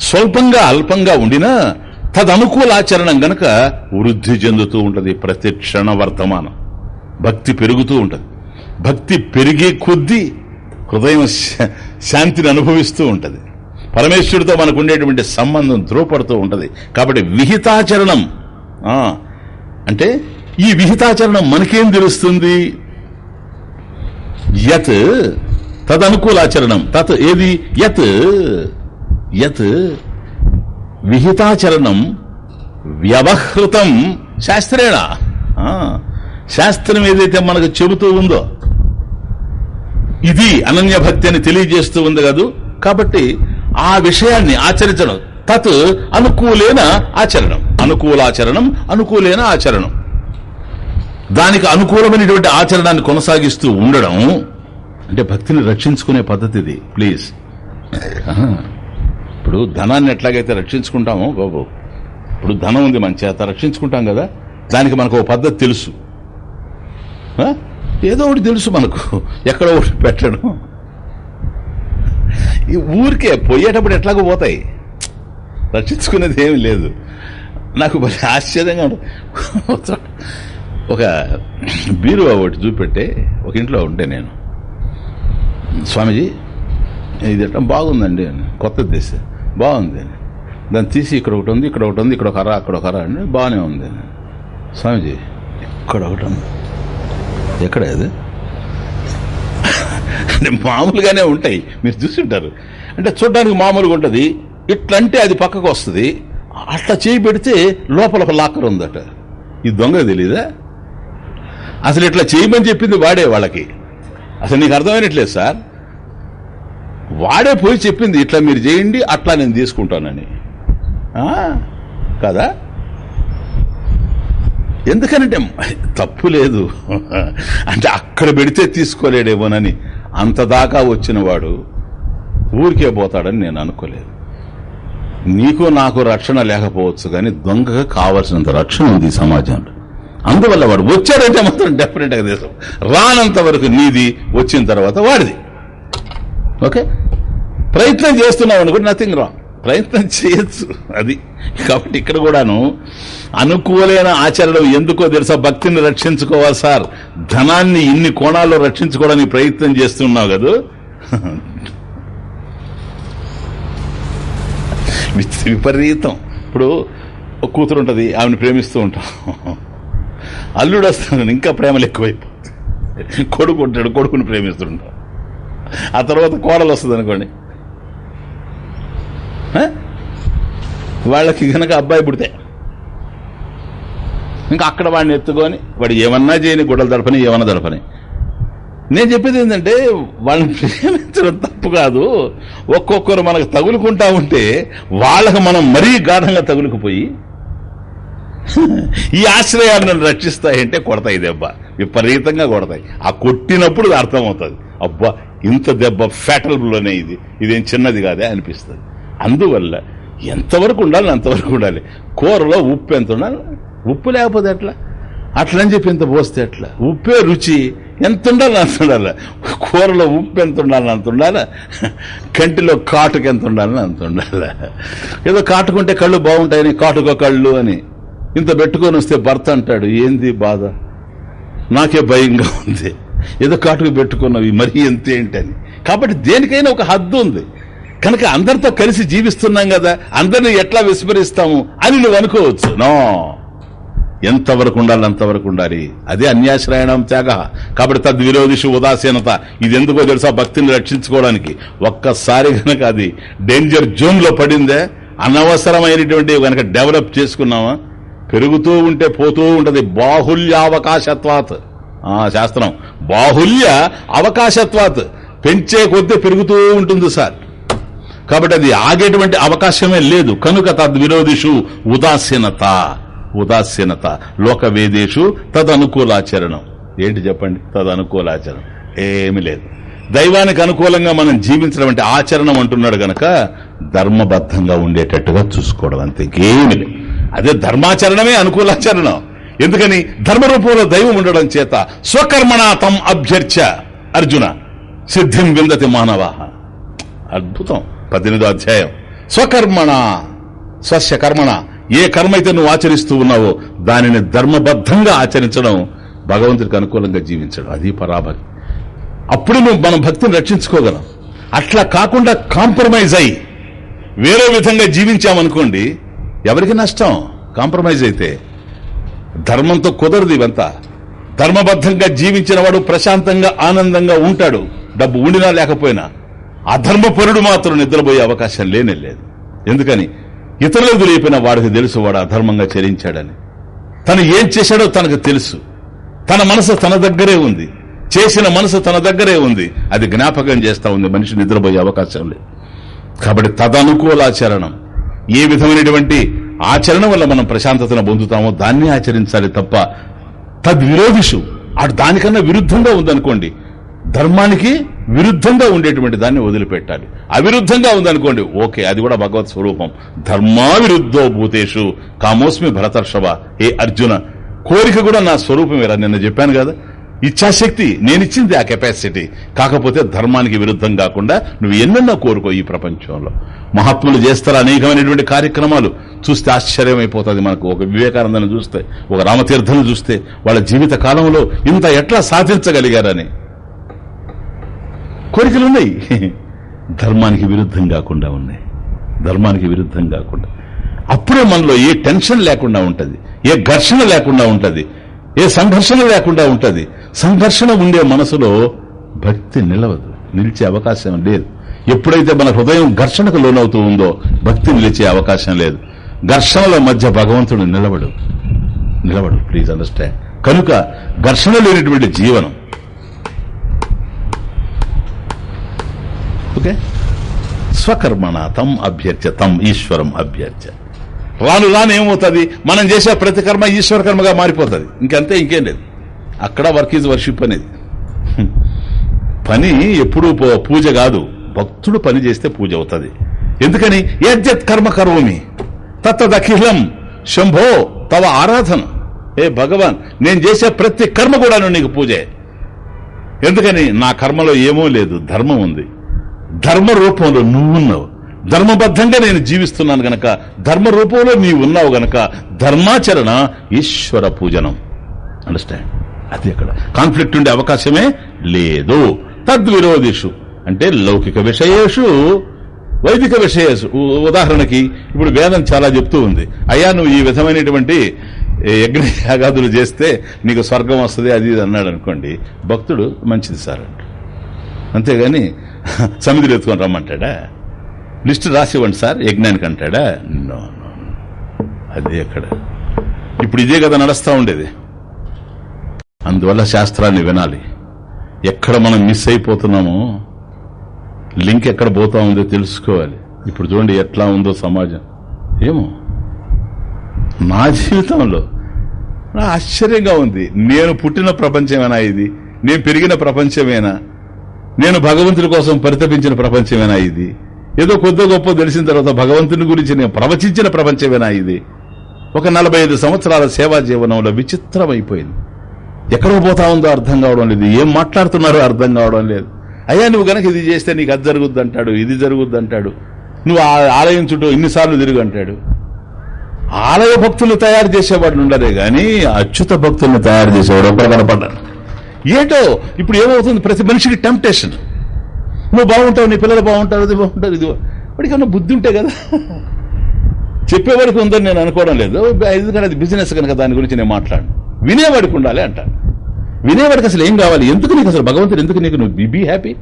స్వల్పంగా అల్పంగా ఉండినా తదనుకూలాచరణం గనక వృద్ధి చెందుతూ ఉంటది ప్రతి క్షణ వర్తమానం. భక్తి పెరుగుతూ ఉంటది. భక్తి పెరిగే కొద్దీ హృదయం శా- శాంతిని అనుభవిస్తూ ఉంటది. పరమేశ్వరుడితో మనకు ఉండేటువంటి సంబంధం ధ్రువపడుతూ ఉంటది. కాబట్టి విహితాచరణం అంటే ఈ విహితాచరణం మనకేం తెలుస్తుంది? యత్ తదనుకూలాచరణం. తత్ ఏది? యత్ యత్ విహితాచరణం వ్యవహృతం శాస్త్రేణ. శాస్త్రం ఏదైతే మనకు చెబుతూ ఉందో ఇది అనన్యభక్తి అని తెలియజేస్తూ ఉంది కదూ కాబట్టి ఆ విషయాన్ని ఆచరించడం తత్ అనుకూలేన ఆచరణం. అనుకూలాచరణం అనుకూలేన ఆచరణం. దానికి అనుకూలమైనటువంటి ఆచరణాన్ని కొనసాగిస్తూ ఉండడం అంటే భక్తిని రక్షించుకునే పద్ధతి ఇది ప్లీజ్. ఇప్పుడు ధనాన్ని ఎట్లాగైతే రక్షించుకుంటామో బాబు ఇప్పుడు ధనం ఉంది మన చేత రక్షించుకుంటాం కదా? దానికి మనకు ఒక పద్ధతి తెలుసు. ఏదో ఒకటి తెలుసు మనకు. ఎక్కడో ఒకటి పెట్టడం. ఈ ఊరికే పోయేటప్పుడు ఎట్లాగో పోతాయి. రక్షించుకునేది ఏమీ లేదు. నాకు మరి ఆశ్చర్యంగా ఉంటుంది ఒక బీరువా ఒకటి చూపెట్టే ఒక ఇంట్లో ఉంటే నేను. స్వామీజీ ఇది ఎట్లా బాగుందండి కొత్త కొత్తది బాగుంది. దాన్ని తీసి ఇక్కడ ఒకటి ఉంది ఇక్కడ ఒకటి ఉంది ఇక్కడ ఒక అర అక్కడ ఒక అర అండి బాగానే ఉంది. స్వామిజీ ఇక్కడ ఒకటి ఉంది. ఎక్కడ అది మామూలుగానే ఉంటాయి. మీరు చూసింటారు అంటే చూడడానికి మామూలుగా ఉంటుంది. ఇట్లా అంటే అది పక్కకు వస్తుంది. అట్లా చేయి పెడితే లోపల ఒక లాకర్ ఉందట. ఈ దొంగ తెలీదా? అసలు ఇట్లా చేయమని చెప్పింది వాడే వాళ్ళకి. అసలు నీకు అర్థమైనట్లేదు సార్. వాడే పోయి చెప్పింది ఇట్లా మీరు చేయండి అట్లా నేను తీసుకుంటానని. కదా? ఎందుకనంటే తప్పు లేదు. అంటే అక్కడ పెడితే తీసుకోలేడేమోనని అంత దాకా వచ్చిన వాడు ఊరికే పోతాడని నేను అనుకోలేదు. నీకు నాకు రక్షణ లేకపోవచ్చు కానీ దొంగగా కావలసినంత రక్షణ ఉంది ఈ సమాజంలో. అందువల్ల వాడు వచ్చాడంటే మాత్రం డెఫినెట్గా దేశం రానంత వరకు నీది వచ్చిన తర్వాత వాడిది. ఓకే? ప్రయత్నం చేస్తున్నావు అనుకుంటే నథింగ్ రాంగ్ ప్రయత్నం చేయొచ్చు అది. కాబట్టి ఇక్కడ కూడాను అనుకూలైన ఆచరణ ఎందుకో తెలుసా? భక్తిని రక్షించుకోవాలి సార్. ధనాన్ని ఇన్ని కోణాల్లో రక్షించుకోవడానికి ప్రయత్నం చేస్తున్నావు కదా? విపరీతం. ఇప్పుడు ఒక కూతురు ఉంటుంది ఆమెను ప్రేమిస్తూ ఉంటాం. అల్లుడు వస్తాను ఇంకా ప్రేమలు ఎక్కువైపోతుంది కొడుకు ఉంటాడు కొడుకుని ప్రేమిస్తుంటాం. ఆ తర్వాత కోడలు వస్తుంది అనుకోండి వాళ్ళకి గనక అబ్బాయి పుడితే ఇంకా అక్కడ వాడిని ఎత్తుకొని వాడు ఏమన్నా చేయని గుడ్డలు దడపని ఏమన్నా దడపని నేను చెప్పేది ఏంటంటే వాళ్ళని ప్రేమించడం తప్పు కాదు. ఒక్కొక్కరు మనకు తగులుకుంటా ఉంటే వాళ్ళకి మనం మరీ గాఢంగా తగులుకుపోయి ఈ ఆశ్రయాలను రక్షిస్తాయంటే కొడతాయి దెబ్బ. విపరీతంగా కొడతాయి. ఆ కొట్టినప్పుడు అర్థమవుతుంది. అబ్బా ఇంత దెబ్బ ఫ్యాటల్లోనే ఇది. ఇదేం చిన్నది కాదే అనిపిస్తుంది. అందువల్ల ఎంతవరకు ఉండాలి అంతవరకు ఉండాలి. కూరలో ఉప్పు ఎంత ఉండాలి? ఉప్పు లేకపోతే ఎట్లా? అట్లని చెప్పి ఇంత పోస్తే ఎట్లా? ఉప్పే రుచి. ఎంత ఉండాలి అంత ఉండాలి. కూరలో ఉప్పు ఎంత ఉండాలి అంత ఉండాలి. కంటిలో కాటుకు ఎంత ఉండాలని అంత ఉండాలి. ఏదో కాటుకుంటే కళ్ళు బాగుంటాయని కాటుకో కళ్ళు అని. ఇంత పెట్టుకొని వస్తే భర్త అంటాడు ఏంది బాధ? నాకే భయంగా ఉంది. ఏదో కాటుకు పెట్టుకున్నవి మరీ ఎంత ఏంటని. కాబట్టి దేనికైనా ఒక హద్దు ఉంది. కనుక అందరితో కలిసి జీవిస్తున్నాం కదా అందరిని ఎట్లా విస్మరిస్తాము అని నువ్వు అనుకోవచ్చు. నో. ఎంతవరకు ఉండాలి అంతవరకు ఉండాలి. అదే అన్యాశ్రయణం త్యాగ. కాబట్టి తద్విరోధిషు ఉదాసీనత. ఇది ఎందుకో తెలుసా భక్తిని రక్షించుకోవడానికి? ఒక్కసారి గనక అది డేంజర్ జోన్లో పడిందే అనవసరమైనటువంటి గనక డెవలప్ చేసుకున్నామా పెరుగుతూ ఉంటే పోతూ ఉంటది బాహుల్యావకాశత్వాత్ ఆ శాస్త్రం. బాహుల్య అవకాశత్వాత్. పెంచే కొద్దీ పెరుగుతూ ఉంటుంది సార్. కాబట్టి అది ఆగేటువంటి అవకాశమే లేదు. కనుక తద్విరోధిషు ఉదాసీనత. ఉదాసీనత. లోకవేదేషు తదనుకూలాచరణం. ఏంటి చెప్పండి? తదనుకూలాచరణం. ఏమి లేదు. దైవానికి అనుకూలంగా మనం జీవించడం అంటే ఆచరణం అంటున్నాడు గనక ధర్మబద్ధంగా ఉండేటట్టుగా చూసుకోవడం అంతే. ఇంకేమి లేదు. అదే ధర్మాచరణమే అనుకూలాచరణం. ఎందుకని? ధర్మరూపంలో దైవం ఉండడం చేత స్వకర్మణ తం అభ్యర్చ అర్జున. సిద్ధిం విందతి మానవ అద్భుతం. పద్దెనిమిదో అధ్యాయం. స్వకర్మణ స్వస్య కర్మణ ఏ కర్మ అయితే నువ్వు ఆచరిస్తూ ఉన్నావో దానిని ధర్మబద్ధంగా ఆచరించడం భగవంతుడికి అనుకూలంగా జీవించడం. అది పరాభక్తి. అప్పుడు నువ్వు మనం భక్తిని రక్షించుకోగలం. అట్లా కాకుండా కాంప్రమైజ్ అయి వేరే విధంగా జీవించామనుకోండి ఎవరికి నష్టం? కాంప్రమైజ్ అయితే ధర్మంతో కుదరదు ఇవంతా. ధర్మబద్ధంగా జీవించిన వాడు ప్రశాంతంగా ఆనందంగా ఉంటాడు. డబ్బు ఉండినా లేకపోయినా. అధర్మపరుడు మాత్రం నిద్రపోయే అవకాశం లేనే లేదు. ఎందుకని? ఇతరులకు లేపిన వాడికి తెలుసు వాడు అధర్మంగా చరించాడని. తను ఏం చేశాడో తనకు తెలుసు. తన మనసు తన దగ్గరే ఉంది. చేసిన మనసు తన దగ్గరే ఉంది. అది జ్ఞాపకం చేస్తా ఉంది. మనిషి నిద్రపోయే అవకాశం లేదు. కాబట్టి తదనుకూల ఆచరణం. ఏ విధమైనటువంటి ఆచరణ వల్ల మనం ప్రశాంతతను పొందుతామో దాన్ని ఆచరించాలి తప్ప తద్విరోధిషు. అటు దానికన్నా విరుద్ధంగా ఉందనుకోండి. ధర్మానికి విరుద్ధంగా ఉండేటువంటి దాన్ని వదిలిపెట్టాలి. అవిరుద్ధంగా ఉందనుకోండి ఓకే అది కూడా భగవత్ స్వరూపం. ధర్మావిరుద్ధో భూతేషు కామోస్మి భరతర్షవ ఏ అర్జున కోరిక కూడా నా స్వరూపమేరా నిన్న చెప్పాను కదా. ఇచ్ఛాశక్తి నేనిచ్చింది ఆ కెపాసిటీ కాకపోతే ధర్మానికి విరుద్ధం కాకుండా నువ్వు ఎన్నెన్నో కోరుకో ఈ ప్రపంచంలో. మహాత్ములు చేస్తారు అనేకమైనటువంటి కార్యక్రమాలు? చూస్తే ఆశ్చర్యమైపోతుంది మనకు. ఒక వివేకానందను చూస్తే ఒక రామతీర్థను చూస్తే వాళ్ళ జీవిత కాలంలో ఇంత ఎట్లా సాధించగలిగారని. కోరికలు ఉన్నాయి. ధర్మానికి విరుద్ధం కాకుండా ఉన్నాయి. ధర్మానికి విరుద్ధం కాకుండా. అప్పుడే మనలో ఏ టెన్షన్ లేకుండా ఉంటుంది ఏ ఘర్షణ లేకుండా ఉంటుంది ఏ సంఘర్షణ లేకుండా ఉంటుంది. సంఘర్షణ ఉండే మనసులో భక్తి నిలవదు నిలిచే అవకాశం లేదు. ఎప్పుడైతే మన హృదయం ఘర్షణకు లోనవుతూ ఉందో భక్తి నిలిచే అవకాశం లేదు. ఘర్షణల మధ్య భగవంతుడు నిలబడు. నిలబడు ప్లీజ్ అండర్స్టాండ్ కనుక ఘర్షణ లేనటువంటి జీవనం ఓకే? స్వకర్మణ తం అభ్యర్థ్య తం ఈశ్వరం అభ్యర్థ్య రాను రాను ఏమవుతుంది? మనం చేసే ప్రతి కర్మ ఈశ్వర కర్మగా మారిపోతుంది. ఇంకంతే ఇంకేం లేదు. అక్కడ వర్క్ ఈజ్ వర్షిప్ అనేది. పని ఎప్పుడూ పూజ కాదు. భక్తుడు పని చేస్తే పూజ అవుతుంది. ఎందుకని? యజ్జత్ కర్మ కరోమి. తత్తదఖిలం శంభో తవ ఆరాధన. ఏ భగవాన్ నేను చేసే ప్రతి కర్మ కూడా నీకు పూజే. ఎందుకని? నా కర్మలో ఏమో లేదు. ధర్మం ఉంది. ధర్మ రూపంలో నువ్వున్నావు. ధర్మబద్ధంగా నేను జీవిస్తున్నాను గనక ధర్మ రూపంలో నీవు ఉన్నావు గనక ధర్మాచరణ ఈశ్వర పూజనం. అండర్స్టాండ్ అది అక్కడ. కాన్ఫ్లిక్ట్ ఉండే అవకాశమే లేదు. తద్విరోధిషు అంటే లౌకిక విషయేషు వైదిక విషయేషు. ఉదాహరణకి ఇప్పుడు వేదం చాలా చెప్తూ ఉంది. అయ్యా నువ్వు ఈ విధమైనటువంటి యజ్ఞ యాగాదులు చేస్తే నీకు స్వర్గం వస్తుంది అది ఇది అన్నాడు అనుకోండి భక్తుడు మంచిది సార్ అంటాడు. అంతేగాని సమితిలో ఎత్తుకొని రమ్మంటాడా? లిస్టు రాసివ్వండి సార్ యజ్ఞానికి అంటాడా? నో నో అదే అక్కడ ఇప్పుడు ఇదే కదా నడుస్తూ ఉండేది. అందువల్ల శాస్త్రాన్ని వినాలి. ఎక్కడ మనం మిస్ అయిపోతున్నామో లింక్ ఎక్కడ పోతా ఉందో తెలుసుకోవాలి. ఇప్పుడు చూడండి ఎట్లా ఉందో సమాజం. ఏమో? నా జీవితంలో ఆశ్చర్యంగా ఉంది. నేను పుట్టిన ప్రపంచమేనా ఇది? నేను పెరిగిన ప్రపంచమేనా? నేను భగవంతుడి కోసం పరితపించిన ప్రపంచమేనా ఇది? ఏదో కొద్ది గొప్ప తెలిసిన తర్వాత భగవంతుని గురించి నేను ప్రవచించిన ప్రపంచమేనా ఇది? ఒక నలభై ఐదు సంవత్సరాల సేవా జీవనంలో విచిత్రమైపోయింది. ఎక్కడికి పోతా ఉందో అర్థం కావడం లేదు. ఏం మాట్లాడుతున్నారో అర్థం కావడం లేదు. అయ్యా నువ్వు గనక ఇది చేస్తే నీకు అది జరుగుద్ది అంటాడు ఇది జరుగుద్ది అంటాడు నువ్వు ఆ ఆలయం చుట్టూ ఇన్నిసార్లు తిరుగు అంటాడు. ఆలయ భక్తులు తయారు చేసేవాడు ఉండలే గాని అచ్యుత భక్తుల్ని తయారు చేసేవాడు ఒకరు కనపడ్డారు ఏటో? ఇప్పుడు ఏమవుతుంది? ప్రతి మనిషికి టెంప్టేషన్ నువ్వు బాగుంటావు నీ పిల్లలు బాగుంటారు ఇది బాగుంటారు ఇది వాడికి ఏమన్నా బుద్ధి ఉంటే కదా. చెప్పే వరకు ఉందని నేను అనుకోవడం లేదు. ఎందుకంటే అది బిజినెస్ కనుక దాని గురించి నేను మాట్లాడు వినేవాడికి ఉండాలి అంటాను. వినేవాడికి అసలు ఏం కావాలి? ఎందుకు నీకు అసలు భగవంతుడు ఎందుకు నీకు నువ్వు బీ హ్యాపీ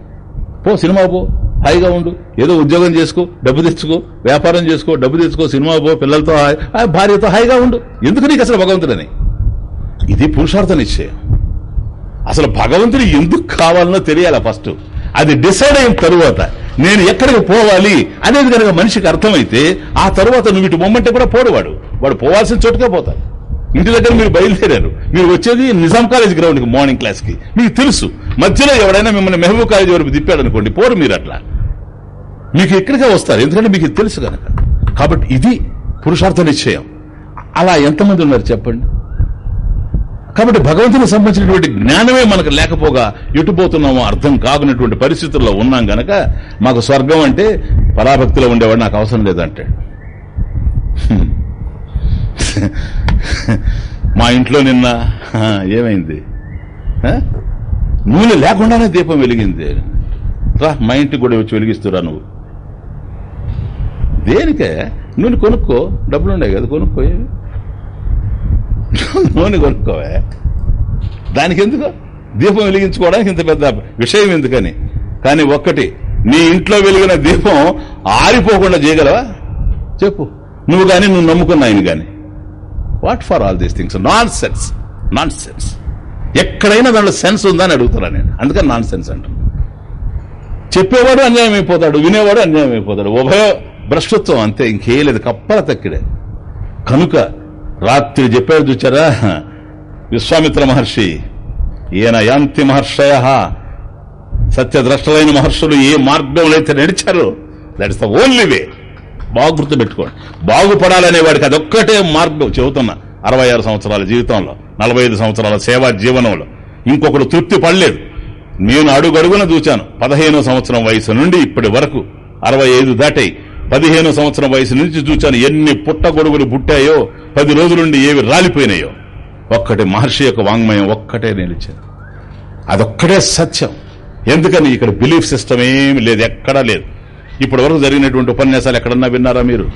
పో సినిమా పో. హాయిగా ఉండు. ఏదో ఉద్యోగం చేసుకో డబ్బు తెచ్చుకో వ్యాపారం చేసుకో డబ్బు తెచ్చుకో సినిమా పో పిల్లలతో ఆ, భార్యతో హాయిగా ఉండు. ఎందుకు నీకు అసలు భగవంతుడని? ఇది పురుషార్థ నిశ్చయం. అసలు భగవంతుడు ఎందుకు కావాలనో తెలియాలి ఫస్ట్? అది డిసైడ్ అయిన తరువాత. నేను ఎక్కడికి పోవాలి అనేది కనుక మనిషికి అర్థమైతే ఆ తర్వాత నువ్వు ఇటు మొమ్మంటే కూడా పోడువాడు వాడు. పోవాల్సిన చోటుకే పోతాడు. ఇంటి దగ్గర మీరు బయలుదేరారు. మీరు వచ్చేది నిజాం కాలేజ్ గ్రౌండ్కి మార్నింగ్ క్లాస్కి. మీకు తెలుసు మధ్యలో ఎవడైనా మిమ్మల్ని మెహబూబ్ కాలేజ్ వరకు తిప్పాడు అనుకోండి పోరు మీరు అట్లా. మీకు ఎక్కడికే వస్తారు ఎందుకంటే మీకు తెలుసు కనుక కాబట్టి ఇది పురుషార్థ నిశ్చయం. అలా ఎంతమంది ఉన్నారు చెప్పండి? కాబట్టి భగవంతునికి సంబంధించినటువంటి జ్ఞానమే మనకు లేకపోగా ఎటుపోతున్నామో అర్థం కాకున్నటువంటి పరిస్థితుల్లో ఉన్నాం గనక మాకు స్వర్గం అంటే పరాభక్తిలో ఉండేవాడు నాకు అవసరం లేదంటాడు మా ఇంట్లో నిన్న ఏమైంది? నూనె లేకుండానే దీపం వెలిగింది. రా మా ఇంటికి కూడా వచ్చి వెలిగిస్తురా నువ్వు. దేనికే? నూనె కొనుక్కో డబ్బులు ఉన్నాయి కదా కొనుక్కో ఏమి? నూనె కొనుక్కోవే? దానికి ఎందుకు దీపం వెలిగించుకోవడానికి ఇంత పెద్ద విషయం ఎందుకని? కానీ ఒక్కటి నీ ఇంట్లో వెలిగిన దీపం ఆరిపోకుండా చేయగలవా? చెప్పు. నువ్వు కానీ నువ్వు నమ్ముకున్న ఆయన కానీ what for all these things nonsense nonsense ఎక్కడైనా దాంట్లో సెన్స్ ఉందని అడుగుతున్నా నేను. అందుకని నాన్ సెన్స్ అంటాను చెప్పేవాడు అన్యాయం అయిపోతాడు వినేవాడు అన్యాయం అయిపోతాడు. ఉభయ భ్రష్టత్వం అంతే ఇంకేం లేదు. కప్పల తక్కిడే. కనుక రాత్రి చెప్పారు చూచారా? విశ్వామిత్ర మహర్షి ఈయన యాంతి మహర్షయ సత్యద్రష్టలైన మహర్షులు ఏ మార్గంలో అయితే నడిచారో that is the only way బాగా గుర్తుపెట్టుకోండి బాగుపడాలనే వాడికి అదొక్కటే మార్గం. చెబుతున్నా అరవై ఆరు సంవత్సరాల జీవితంలో నలభై ఐదు సంవత్సరాల సేవా జీవనంలో ఇంకొకడు తృప్తి పడలేదు. నేను అడుగడుగున చూచాను పదహేనో సంవత్సరం వయసు నుండి ఇప్పటి వరకు అరవై ఐదు దాటాయి పదిహేను సంవత్సరం వయసు నుంచి చూచాను ఎన్ని పుట్టగొడుగులు పుట్టాయో పది రోజులుండి ఏవి రాలిపోయినాయో. ఒక్కటి మహర్షి యొక్క వాంగ్మయం ఒక్కటే నిలిచాను అదొక్కటే సత్యం. ఎందుకని ఇక్కడ బిలీఫ్ సిస్టమ్ ఏమి లేదు ఎక్కడా లేదు. ఇప్పటి వరకు జరిగినటువంటి ఉపన్యాసాలు ఎక్కడన్నా విన్నారా మీరు?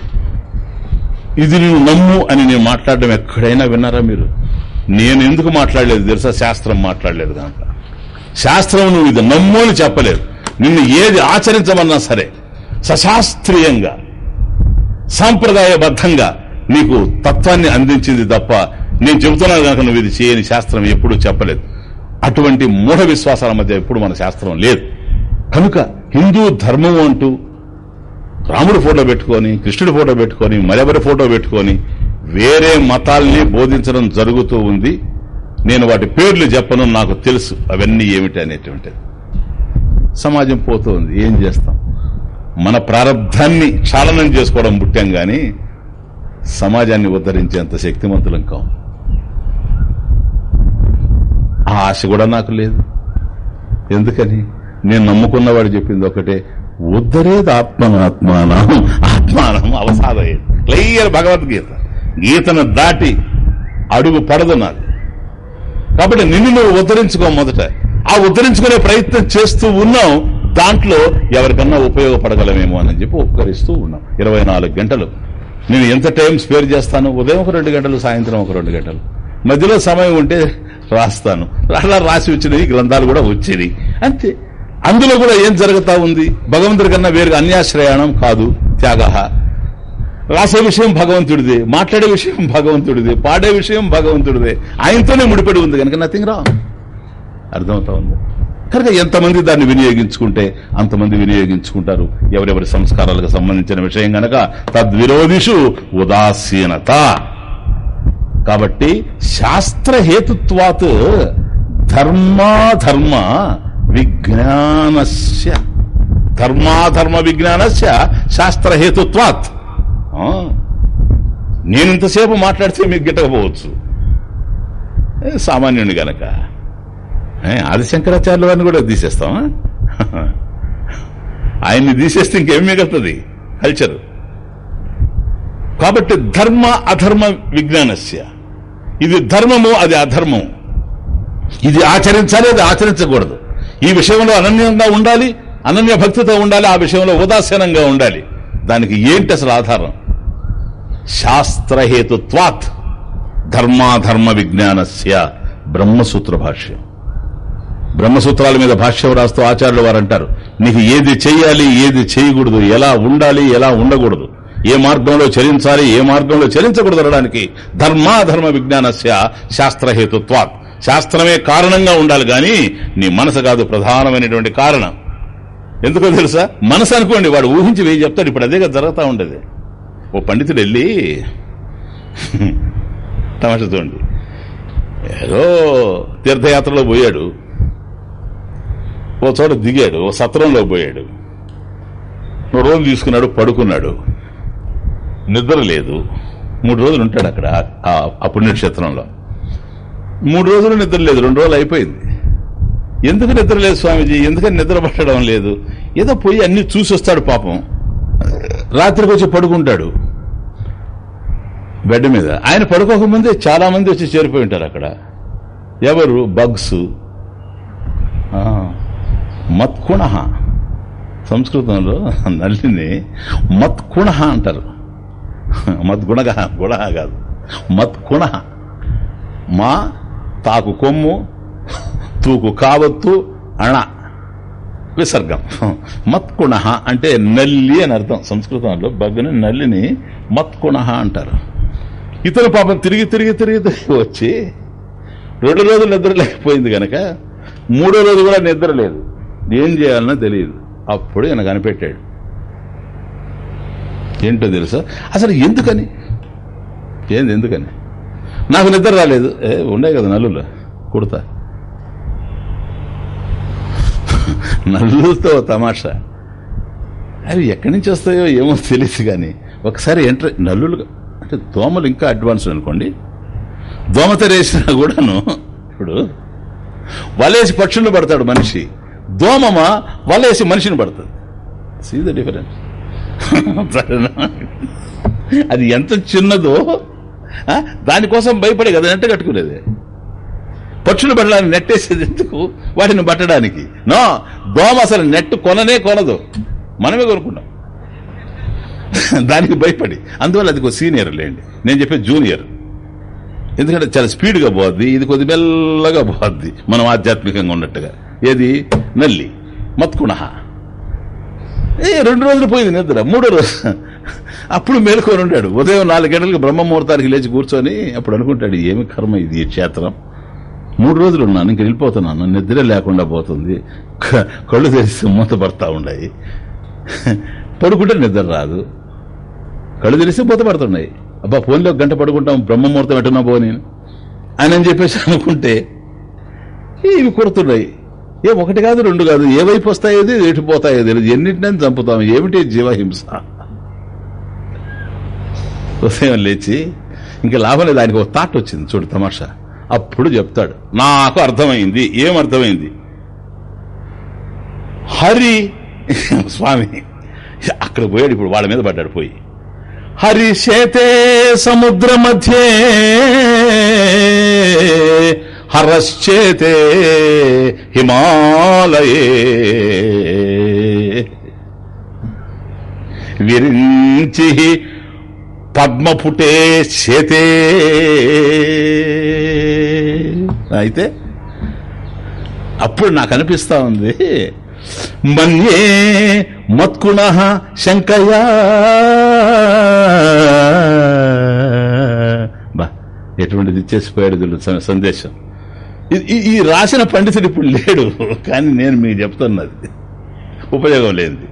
ఇది నువ్వు నమ్ము అని నేను మాట్లాడడం ఎక్కడైనా విన్నారా మీరు? నేను ఎందుకు మాట్లాడలేదు తెలుసా? శాస్త్రం మాట్లాడలేదు దాంట్లో. శాస్త్రం నువ్వు ఇది నమ్ము అని చెప్పలేదు. నిన్ను ఏది ఆచరించమన్నా సరే. సశాస్త్రీయంగా సాంప్రదాయబద్ధంగా నీకు తత్వాన్ని అందించింది తప్ప నేను చెబుతున్నాను కనుక నువ్వు ఇది చేయని శాస్త్రం ఎప్పుడూ చెప్పలేదు. అటువంటి మూఢ విశ్వాసాల మధ్య ఎప్పుడు మన శాస్త్రం లేదు. కనుక హిందూ ధర్మం అంటూ రాముడు ఫోటో పెట్టుకొని కృష్ణుడి ఫోటో పెట్టుకొని మరెవరి ఫోటో పెట్టుకొని వేరే మతాల్ని బోధించడం జరుగుతూ ఉంది. నేను వాటి పేర్లు చెప్పను నాకు తెలుసు అవన్నీ ఏమిటి అనేటువంటిది. సమాజం పోతుంది ఏం చేస్తాం? మన ప్రారంధాన్ని చాలనం చేసుకోవడం ముఖ్యం గాని సమాజాన్ని ఉద్ధరించేంత శక్తివంతులం కావు ఆ ఆశ కూడా నాకు లేదు. ఎందుకని? నేను నమ్ముకున్నవాడు చెప్పింది ఒకటే ఉద్ధరేది ఆత్మనాత్మానం. ఆత్మానం అవసాదయ్యేది. క్లియర్ భగవద్గీత. గీతను దాటి అడుగు పడదు నాది కాబట్టి నిన్ను నువ్వు ఉద్ధరించుకో మొదట. ఆ ఉద్ధరించుకునే ప్రయత్నం చేస్తూ ఉన్నాం దాంట్లో ఎవరికన్నా ఉపయోగపడగలమేమో అని చెప్పి ఉపకరిస్తూ ఉన్నాం. ఇరవై గంటలు. నేను ఎంత టైం స్పేర్ చేస్తాను? ఉదయం ఒక రెండు గంటలు సాయంత్రం ఒక రెండు గంటలు. మధ్యలో సమయం ఉంటే రాస్తాను. అలా రాసి వచ్చినవి గ్రంథాలు కూడా వచ్చేది అంతే. అందులో కూడా ఏం జరుగుతా ఉంది? భగవంతుడి కన్నా వేరుగా అన్యాశ్రయాణం కాదు త్యాగ రాసే విషయం భగవంతుడిదే మాట్లాడే విషయం భగవంతుడిదే పాడే విషయం భగవంతుడిదే. ఆయనతోనే ముడిపడి ఉంది కనుక నథింగ్ రా అర్థమవుతా ఉంది? కనుక ఎంతమంది దాన్ని వినియోగించుకుంటే అంతమంది వినియోగించుకుంటారు. ఎవరెవరి సంస్కారాలకు సంబంధించిన విషయం గనక తద్విరోధిషు ఉదాసీనత. కాబట్టి శాస్త్రహేతుత్వాత్ ధర్మాధర్మ విజ్ఞానస్య. ధర్మాధర్మ విజ్ఞానస్య శాస్త్రహేతుత్వాత్. నేనింతసేపు నేను ఇంతసేపు మాట్లాడితే మీకు గిట్టకపోవచ్చు. ఏ, సామాన్యుని గనక. ఆది శంకరాచార్యుల వారిని కూడా తీసేస్తామా ఆయన్ని తీసేస్తే ఇంకేం మిగులుతుంది? కల్చర్ కాబట్టి ధర్మ అధర్మ విజ్ఞానస్య. ఇది ధర్మము అది అధర్మము. ఇది ఆచరించాలి అది ఆచరించకూడదు. ఈ విషయంలో అనన్యంగా ఉండాలి అనన్య భక్తితో ఉండాలి ఆ విషయంలో ఉదాసీనంగా ఉండాలి. దానికి ఏంటి అసలు ఆధారం? శాస్త్రహేతుత్వాత్ ధర్మాధర్మ విజ్ఞానస్య బ్రహ్మసూత్ర భాష్యం. బ్రహ్మసూత్రాల మీద భాష్యం రాస్తూ ఆచార్యులు వారు అంటారు నీకు ఏది చెయ్యాలి ఏది చేయకూడదు ఎలా ఉండాలి ఎలా ఉండకూడదు ఏ మార్గంలో చలించాలి ఏ మార్గంలో చలించకూడదు అనడానికి ధర్మాధర్మ విజ్ఞానస్య శాస్త్రహేతుత్వాత్. శాస్త్రమే కారణంగా ఉండాలి గాని నీ మనసు కాదు ప్రధానమైనటువంటి కారణం. ఎందుకో తెలుసా? మనసు అనుకోండి వాడు ఊహించి వేయి చెప్తాడు ఇప్పుడు అదే జరుగుతూ ఉండేది. ఓ పండితుడు వెళ్ళి తమాషా చూడండి ఏదో తీర్థయాత్రలో పోయాడు. ఓ చోట దిగాడు ఓ సత్రంలో పోయాడు. ఓ రోజు తీసుకున్నాడు పడుకున్నాడు. నిద్ర లేదు. మూడు రోజులు ఉంటాడు అక్కడ ఆ- ఆ పుణ్యక్షేత్రంలో. మూడు రోజులు నిద్ర లేదు రెండు రోజులు అయిపోయింది. ఎందుకు నిద్ర లేదు స్వామీజీ? ఎందుకని నిద్ర పట్టడం లేదు? ఏదో పోయి అన్ని చూసి వస్తాడు పాపం. రాత్రికి వచ్చి పడుకుంటాడు. బెడ్ మీద. ఆయన పడుకోకముందే చాలా మంది వచ్చి చేరిపోయి ఉంటారు అక్కడ. ఎవరు? బగ్స్. మత్కుణ. సంస్కృతంలో నల్లిని మత్కుణ అంటారు. మద్గుణగ గుణ కాదు. మత్కుణ. మా తాకు కొమ్ము తూకు కావత్తు అణ. విసర్గం. మత్కుణ అంటే నల్లి అని అర్థం. సంస్కృతంలో బగ్గుని నల్లిని మత్కుణ అంటారు. ఇతను పాపం తిరిగి తిరిగి తిరిగి తిరిగి వచ్చి రెండు రోజులు నిద్ర లేకపోయింది కనుక మూడో రోజు కూడా నిద్ర లేదు. ఏం చేయాలనో తెలియదు. అప్పుడు ఈయన కనిపెట్టాడు. ఏంటో తెలుసా? అసలు ఎందుకని? ఏంది ఎందుకని? నాకు నిద్ర రాలేదు. ఏ ఉన్నాయి కదా నల్లులు. కుడతా. నల్లులతో తమాషా. అవి ఎక్కడి నుంచి వస్తాయో ఏమో తెలియదు కానీ ఒకసారి ఎంటర్ నల్లులు అంటే దోమలు ఇంకా అడ్వాన్స్ అనుకోండి. దోమ తెరేసినా కూడాను ఇప్పుడు వలేసి పక్షులను పడతాడు మనిషి. దోమమ? వలేసి మనిషిని పడుతుంది. సీ ద డిఫరెన్స్ అది ఎంత చిన్నదో దానికోసం భయపడి కదా నెట్ట కట్టుకునేది. పక్షులు పెట్టడానికి నెట్టేసేది ఎందుకు? వాటిని పట్టడానికి. నో దోమ అసలు నెట్ కొననే కొనదు. మనమే కొనుక్కున్నాం. దానికి భయపడి. అందువల్ల అది సీనియర్ లేండి. నేను చెప్పే జూనియర్. ఎందుకంటే చాలా స్పీడ్గా పోద్ది ఇది కొద్ది మెల్లగా పోద్ది మనం ఆధ్యాత్మికంగా ఉన్నట్టుగా. ఏది? నల్లి మత్కుణ ఏ రెండు రోజులు పోయింది నిద్ర. మూడో రోజు. అప్పుడు మేలుకొని ఉంటాడు ఉదయం నాలుగు గంటలకు బ్రహ్మముహూర్తానికి లేచి కూర్చొని అప్పుడు అనుకుంటాడు ఏమి కర్మ ఇది క్షేత్రం? మూడు రోజులు ఉన్నాను ఇంక వెళ్ళిపోతున్నాను నిద్ర లేకుండా పోతుంది. క- కళ్ళు తెరిస్తే మూత పడతా ఉన్నాయి. పడుకుంటే నిద్ర రాదు. కళ్ళు తెరిస్తే మూత పడుతున్నాయి. అబ్బా ఫోన్లో గంట పడుకుంటాం బ్రహ్మముహూర్తం ఎట్టున్నా పోని. అని అని చెప్పేసి అనుకుంటే ఇవి కొడుతున్నాయి? ఏ ఒకటి కాదు రెండు కాదు ఏ వైపు వస్తాయేది ఎటు పోతాయో తెలియదు ఎన్నింటినని చంపుతాం. ఏమిటి జీవహింస? ఉదయం లేచి ఇంకా లాభం లేదు. ఆయనకు ఒక థాట్ వచ్చింది. చూడు తమాషా. అప్పుడు చెప్తాడు. నాకు అర్థమైంది. ఏం అర్థమైంది? హరి స్వామి అక్కడ పోయాడు ఇప్పుడు వాళ్ళ మీద పడ్డాడు పోయి. హరి శేతే సముద్ర మధ్యే హరశ్చేతే హిమాలయే. విరించి పద్మపుటే చేతే. అయితే అప్పుడు నాకు అనిపిస్తా ఉంది. మన్యే మత్కుణ శంకయా బా ఎటువంటిది ఇచ్చేసిపోయాడు సందేశం. ఈ- ఈ- ఈ రాసిన పండితుడు ఇప్పుడు లేడు కానీ నేను మీకు చెప్తున్నది. ఉపయోగం లేనిది.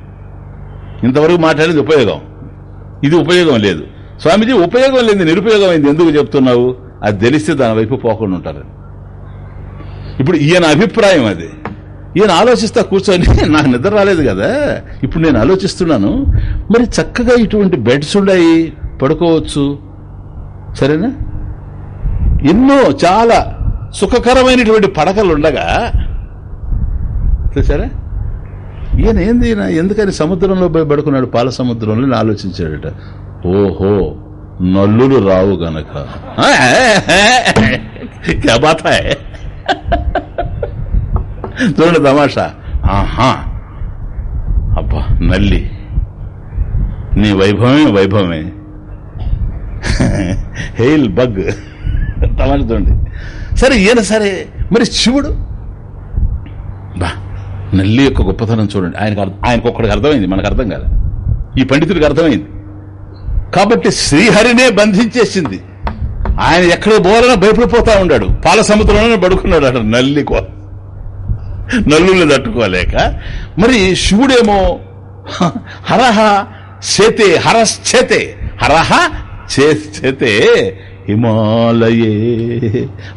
ఇంతవరకు మాట్లాడేది ఉపయోగం. ఇది ఉపయోగం లేదు. స్వామీజీ ఉపయోగం లేని నిరుపయోగం అయింది ఎందుకు చెప్తున్నావు? అది తెలిస్తే దాని వైపు పోకుండా ఉంటారు. ఇప్పుడు ఈయన అభిప్రాయం అది. ఈయన ఆలోచిస్తా కూర్చొని నాకు నిద్ర రాలేదు కదా. ఇప్పుడు నేను ఆలోచిస్తున్నాను. మరి చక్కగా ఇటువంటి బెడ్స్ ఉన్నాయి పడుకోవచ్చు. సరేనా? ఎన్నో చాలా సుఖకరమైనటువంటి పడకలు ఉండగా చూసారా ఈయన ఏంది ఈయన? ఎందుకని సముద్రంలో పోయి పడుకున్నాడు? పాల సముద్రంలో ఆలోచించాడట. ఓహో నల్లులు రావు గనక. ఆ, చూడండి తమాషా. ఆహా. అబ్బా నల్లి. నీ వైభవమే వైభవమే. Hail bug. తమాషా చూడండి. సరే ఈయన సరే. మరి శివుడు? బా నల్లి యొక్క గొప్పతనం చూడండి. ఆయనకు అర్థ- ఆయనకు ఒక్కడికి అర్థమైంది మనకు అర్థం కాదు ఈ పండితుడికి అర్థమైంది. కాబట్టి శ్రీహరినే బంధించేసింది. ఆయన ఎక్కడ పోవాలన్నా భయపడిపోతా ఉన్నాడు. పాల సముద్రంలోనే పడుకున్నాడు అక్కడ నల్లి నల్లుల్ని తట్టుకోలేక. మరి శివుడేమో హరహ చేతే హరశ్చేతే హరహ చే- చేతే హిమాలయే.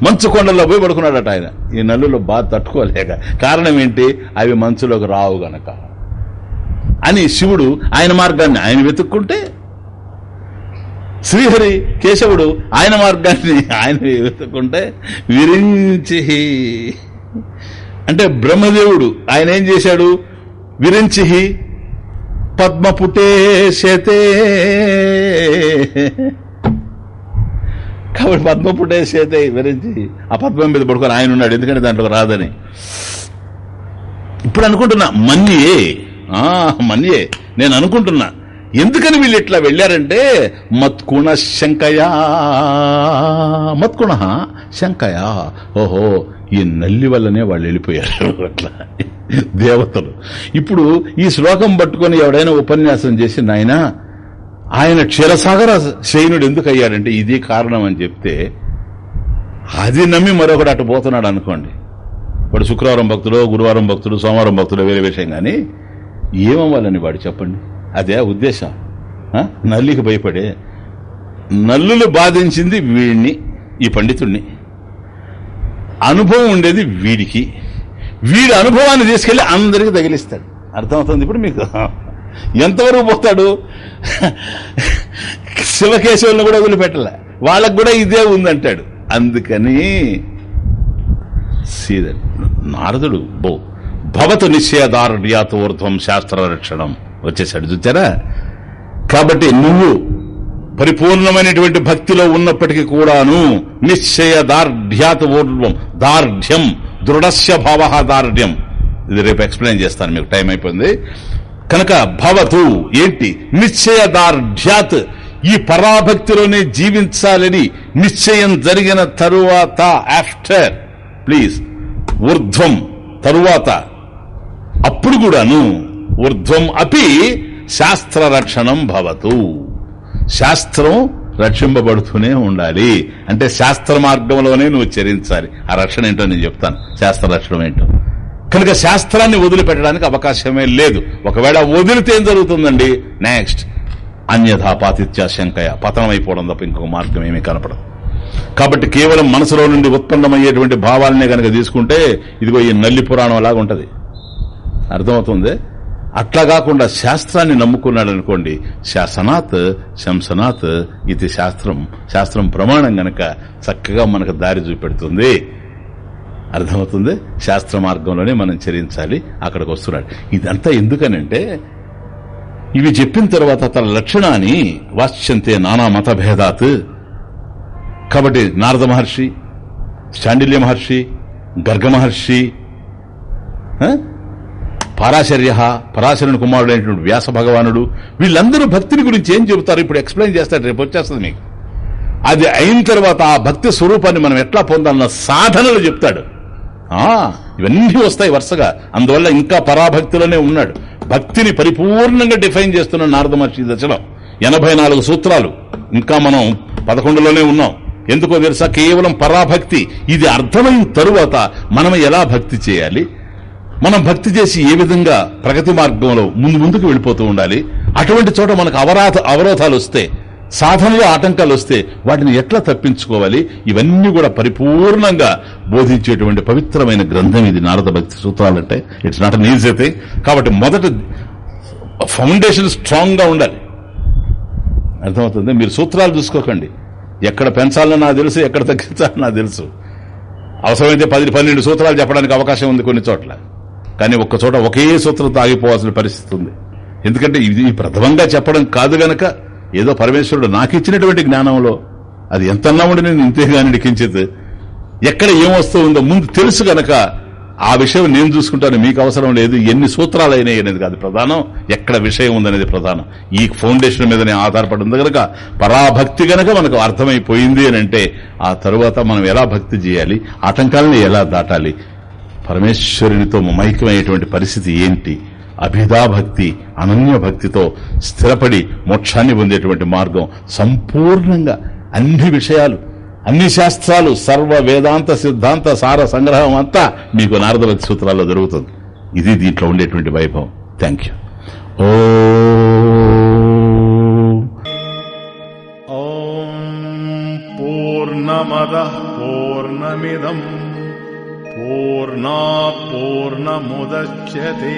మంచు కొండల్లో పోయి పడుకున్నాడట ఆయన. ఈ నల్లులో బాధ తట్టుకోలేక. కారణం ఏంటి? అవి మంచులోకి రావు గనక. అని శివుడు ఆయన మార్గాన్ని ఆయన వెతుక్కుంటే శ్రీహరి కేశవుడు ఆయన మార్గాన్ని ఆయన వెతుక్కుంటే విరించి. అంటే బ్రహ్మదేవుడు ఆయన ఏం చేశాడు? విరించి. పద్మపుటే శతే. కాబట్టి పద్మపుటే చేత వివరించి ఆ పద్మం మీద పడుకొని ఆయన ఉన్నాడు ఎందుకంటే దాంట్లో రాదని. ఇప్పుడు అనుకుంటున్నా మన్యే మన్యే నేను అనుకుంటున్నా ఎందుకని వీళ్ళు ఇట్లా వెళ్ళారంటే మత్కుణ శంకయా మత్కుణ శంకయా ఓహో ఈ నల్లి వల్లనే వాళ్ళు వెళ్ళిపోయారు అట్లా. దేవతలు. ఇప్పుడు ఈ శ్లోకం పట్టుకొని ఎవడైనా ఉపన్యాసం చేసి నాయనా ఆయన క్షీరసాగర శయనుడు ఎందుకు అయ్యాడంటే ఇది కారణం అని చెప్తే అది నమ్మి మరొకడు అటు పోతున్నాడు అనుకోండి. వాడు శుక్రవారం భక్తుడు గురువారం భక్తుడు సోమవారం భక్తుడు వేరే విషయం కానీ ఏమవ్వాలని వాడు చెప్పండి? అదే ఉద్దేశం. నల్లికి భయపడే. నల్లులు బాధించింది వీడిని ఈ పండితుణ్ణి. అనుభవం ఉండేది వీడికి. వీడి అనుభవాన్ని తీసుకెళ్ళి అందరికి తగిలిస్తాడు. అర్థమవుతుంది ఇప్పుడు మీకు? ఎంతవరకు పోతాడు? శివకేశవులను కూడా వదిలిపెట్టలే. వాళ్ళకు కూడా ఇదే ఉందంటాడు. అందుకని సీద నారదుడు బో భవతు నిశ్చయదారుడ్యాత్ శాస్త్ర రక్షణం వచ్చేసాడు చూచారా? కాబట్టి నువ్వు పరిపూర్ణమైనటువంటి భక్తిలో ఉన్నప్పటికీ కూడాను నిశ్చయ దార్ఢ్యాత్ ఊర్ధ్వం దార్ఢ్యం దృఢస్య భావ దార్ఢ్యం. ఇది రేపు ఎక్స్ప్లెయిన్ చేస్తాను మీకు టైం అయిపోయింది. కనుక భవతు ఏంటి? నిశ్చయదార్ఢ్యాత్. ఈ పరాభక్తిలోనే జీవించాలని నిశ్చయం జరిగిన తరువాత ఆఫ్టర్ ప్లీజ్ ఊర్ధ్వం తరువాత. అప్పుడు కూడాను ఊర్ధ్వం అపి శాస్త్ర రక్షణం భవతు. శాస్త్రం రక్షింపబడుతూనే ఉండాలి. అంటే శాస్త్ర మార్గంలోనే నువ్వు చరించాలి. ఆ రక్షణ ఏంటో నేను చెప్తాను. శాస్త్ర రక్షణ ఏంటో. కనుక శాస్త్రాన్ని వదిలిపెట్టడానికి అవకాశమే లేదు. ఒకవేళ వదిలితే ఏం జరుగుతుందండి? నెక్స్ట్ అన్యథా పాతిత్య శంకయ. పతనం అయిపోవడం తప్ప ఇంకొక మార్గం ఏమీ కనపడదు. కాబట్టి కేవలం మనసులో నుండి ఉత్పన్నమయ్యేటువంటి భావాలనే కనుక తీసుకుంటే ఇదిగో ఈ నల్లి పురాణం లాగా ఉంటుంది. అర్థమవుతుంది? అట్లా కాకుండా శాస్త్రాన్ని నమ్ముకున్నాడు అనుకోండి శాసనాత్ శంసనాత్ ఇది శాస్త్రం. శాస్త్రం ప్రమాణం గనక చక్కగా మనకు దారి చూపెడుతుంది. అర్థమవుతుంది? శాస్త్ర మార్గంలోనే మనం చరించాలి అక్కడికి వస్తున్నాడు. ఇదంతా ఎందుకనంటే ఇవి చెప్పిన తర్వాత తన లక్షణాన్ని వాచ్యంతే నానా మతభేదాత్. కాబట్టి నారద మహర్షి శాండిల్య మహర్షి గర్గ మహర్షి ఆ? పరాశర్య పరాశరుని కుమారుడైనటువంటి వ్యాస భగవానుడు వీళ్ళందరూ భక్తిని గురించి ఏం చెబుతారు? ఇప్పుడు ఎక్స్ప్లెయిన్ చేస్తారు రేపు వచ్చేస్తుంది మీకు. అది అయిన తర్వాత ఆ భక్తి స్వరూపాన్ని మనం ఎట్లా పొందాలన్న సాధనలు చెప్తాడు. ఇవన్నీ వస్తాయి వరుసగా. అందువల్ల ఇంకా పరాభక్తిలోనే ఉన్నాడు. భక్తిని పరిపూర్ణంగా డిఫైన్ చేస్తున్న నారద మహర్షి దశలో ఎనభై నాలుగు సూత్రాలు. ఇంకా మనం పదకొండులోనే ఉన్నాం. ఎందుకో తెలుసా? కేవలం పరాభక్తి ఇది అర్థమైన తరువాత మనం ఎలా భక్తి చేయాలి? మనం భక్తి చేసి ఏ విధంగా ప్రగతి మార్గంలో ముందు ముందుకు వెళ్ళిపోతూ ఉండాలి? అటువంటి చోట మనకు అవరాధ అవరోధాలు వస్తే సాధనలో ఆటంకాలు వస్తే వాటిని ఎట్లా తప్పించుకోవాలి? ఇవన్నీ కూడా పరిపూర్ణంగా బోధించేటువంటి పవిత్రమైన గ్రంథం ఇది Narada Bhakti సూత్రాలంటే it's not an easy thing కాబట్టి మొదట ఫౌండేషన్ స్ట్రాంగ్గా ఉండాలి. అర్థమవుతుంది? మీరు సూత్రాలు చూసుకోకండి. ఎక్కడ పెంచాలని నాకు తెలుసు ఎక్కడ తగ్గించాలని నాకు తెలుసు. అవసరమైతే పది పన్నెండు సూత్రాలు చెప్పడానికి అవకాశం ఉంది కొన్ని చోట్ల. కానీ ఒక్క చోట ఒకే సూత్రంతో ఆగిపోవాల్సిన పరిస్థితి ఉంది. ఎందుకంటే ఇది ప్రథమంగా చెప్పడం కాదు గనక ఏదో పరమేశ్వరుడు నాకు ఇచ్చినటువంటి జ్ఞానంలో అది ఎంతన్నా ఉండి నేను ఇంతేగాని లిఖించేది ఎక్కడ ఏం వస్తూ ఉందో ముందు తెలుసు గనక ఆ విషయం నేను చూసుకుంటాను మీకు అవసరం లేదు ఎన్ని సూత్రాలు అయినాయి అనేది కాదు ప్రధానం. ఎక్కడ విషయం ఉందనేది ప్రధానం. ఈ ఫౌండేషన్ మీదనే ఆధారపడి ఉంది గనక పరాభక్తి గనక మనకు అర్థమైపోయింది అని అంటే ఆ తరువాత మనం ఎలా భక్తి చేయాలి ఆటంకాలను ఎలా దాటాలి పరమేశ్వరునితో మమైక్యమయ్యేటువంటి పరిస్థితి ఏంటి అభిదాభక్తి అనన్య భక్తితో స్థిరపడి మోక్షాన్ని పొందేటువంటి మార్గం సంపూర్ణంగా అన్ని విషయాలు అన్ని శాస్త్రాలు సర్వ వేదాంత సిద్ధాంత సార సంగ్రహం అంతా మీకు నారదభక్తి సూత్రాల్లో దొరుకుతుంది. ఇది దీంట్లో ఉండేటువంటి వైభవం. థ్యాంక్ యూ ఓ పూర్ణమద పూర్ణమిదం పూర్ణా పూర్ణముద్యతే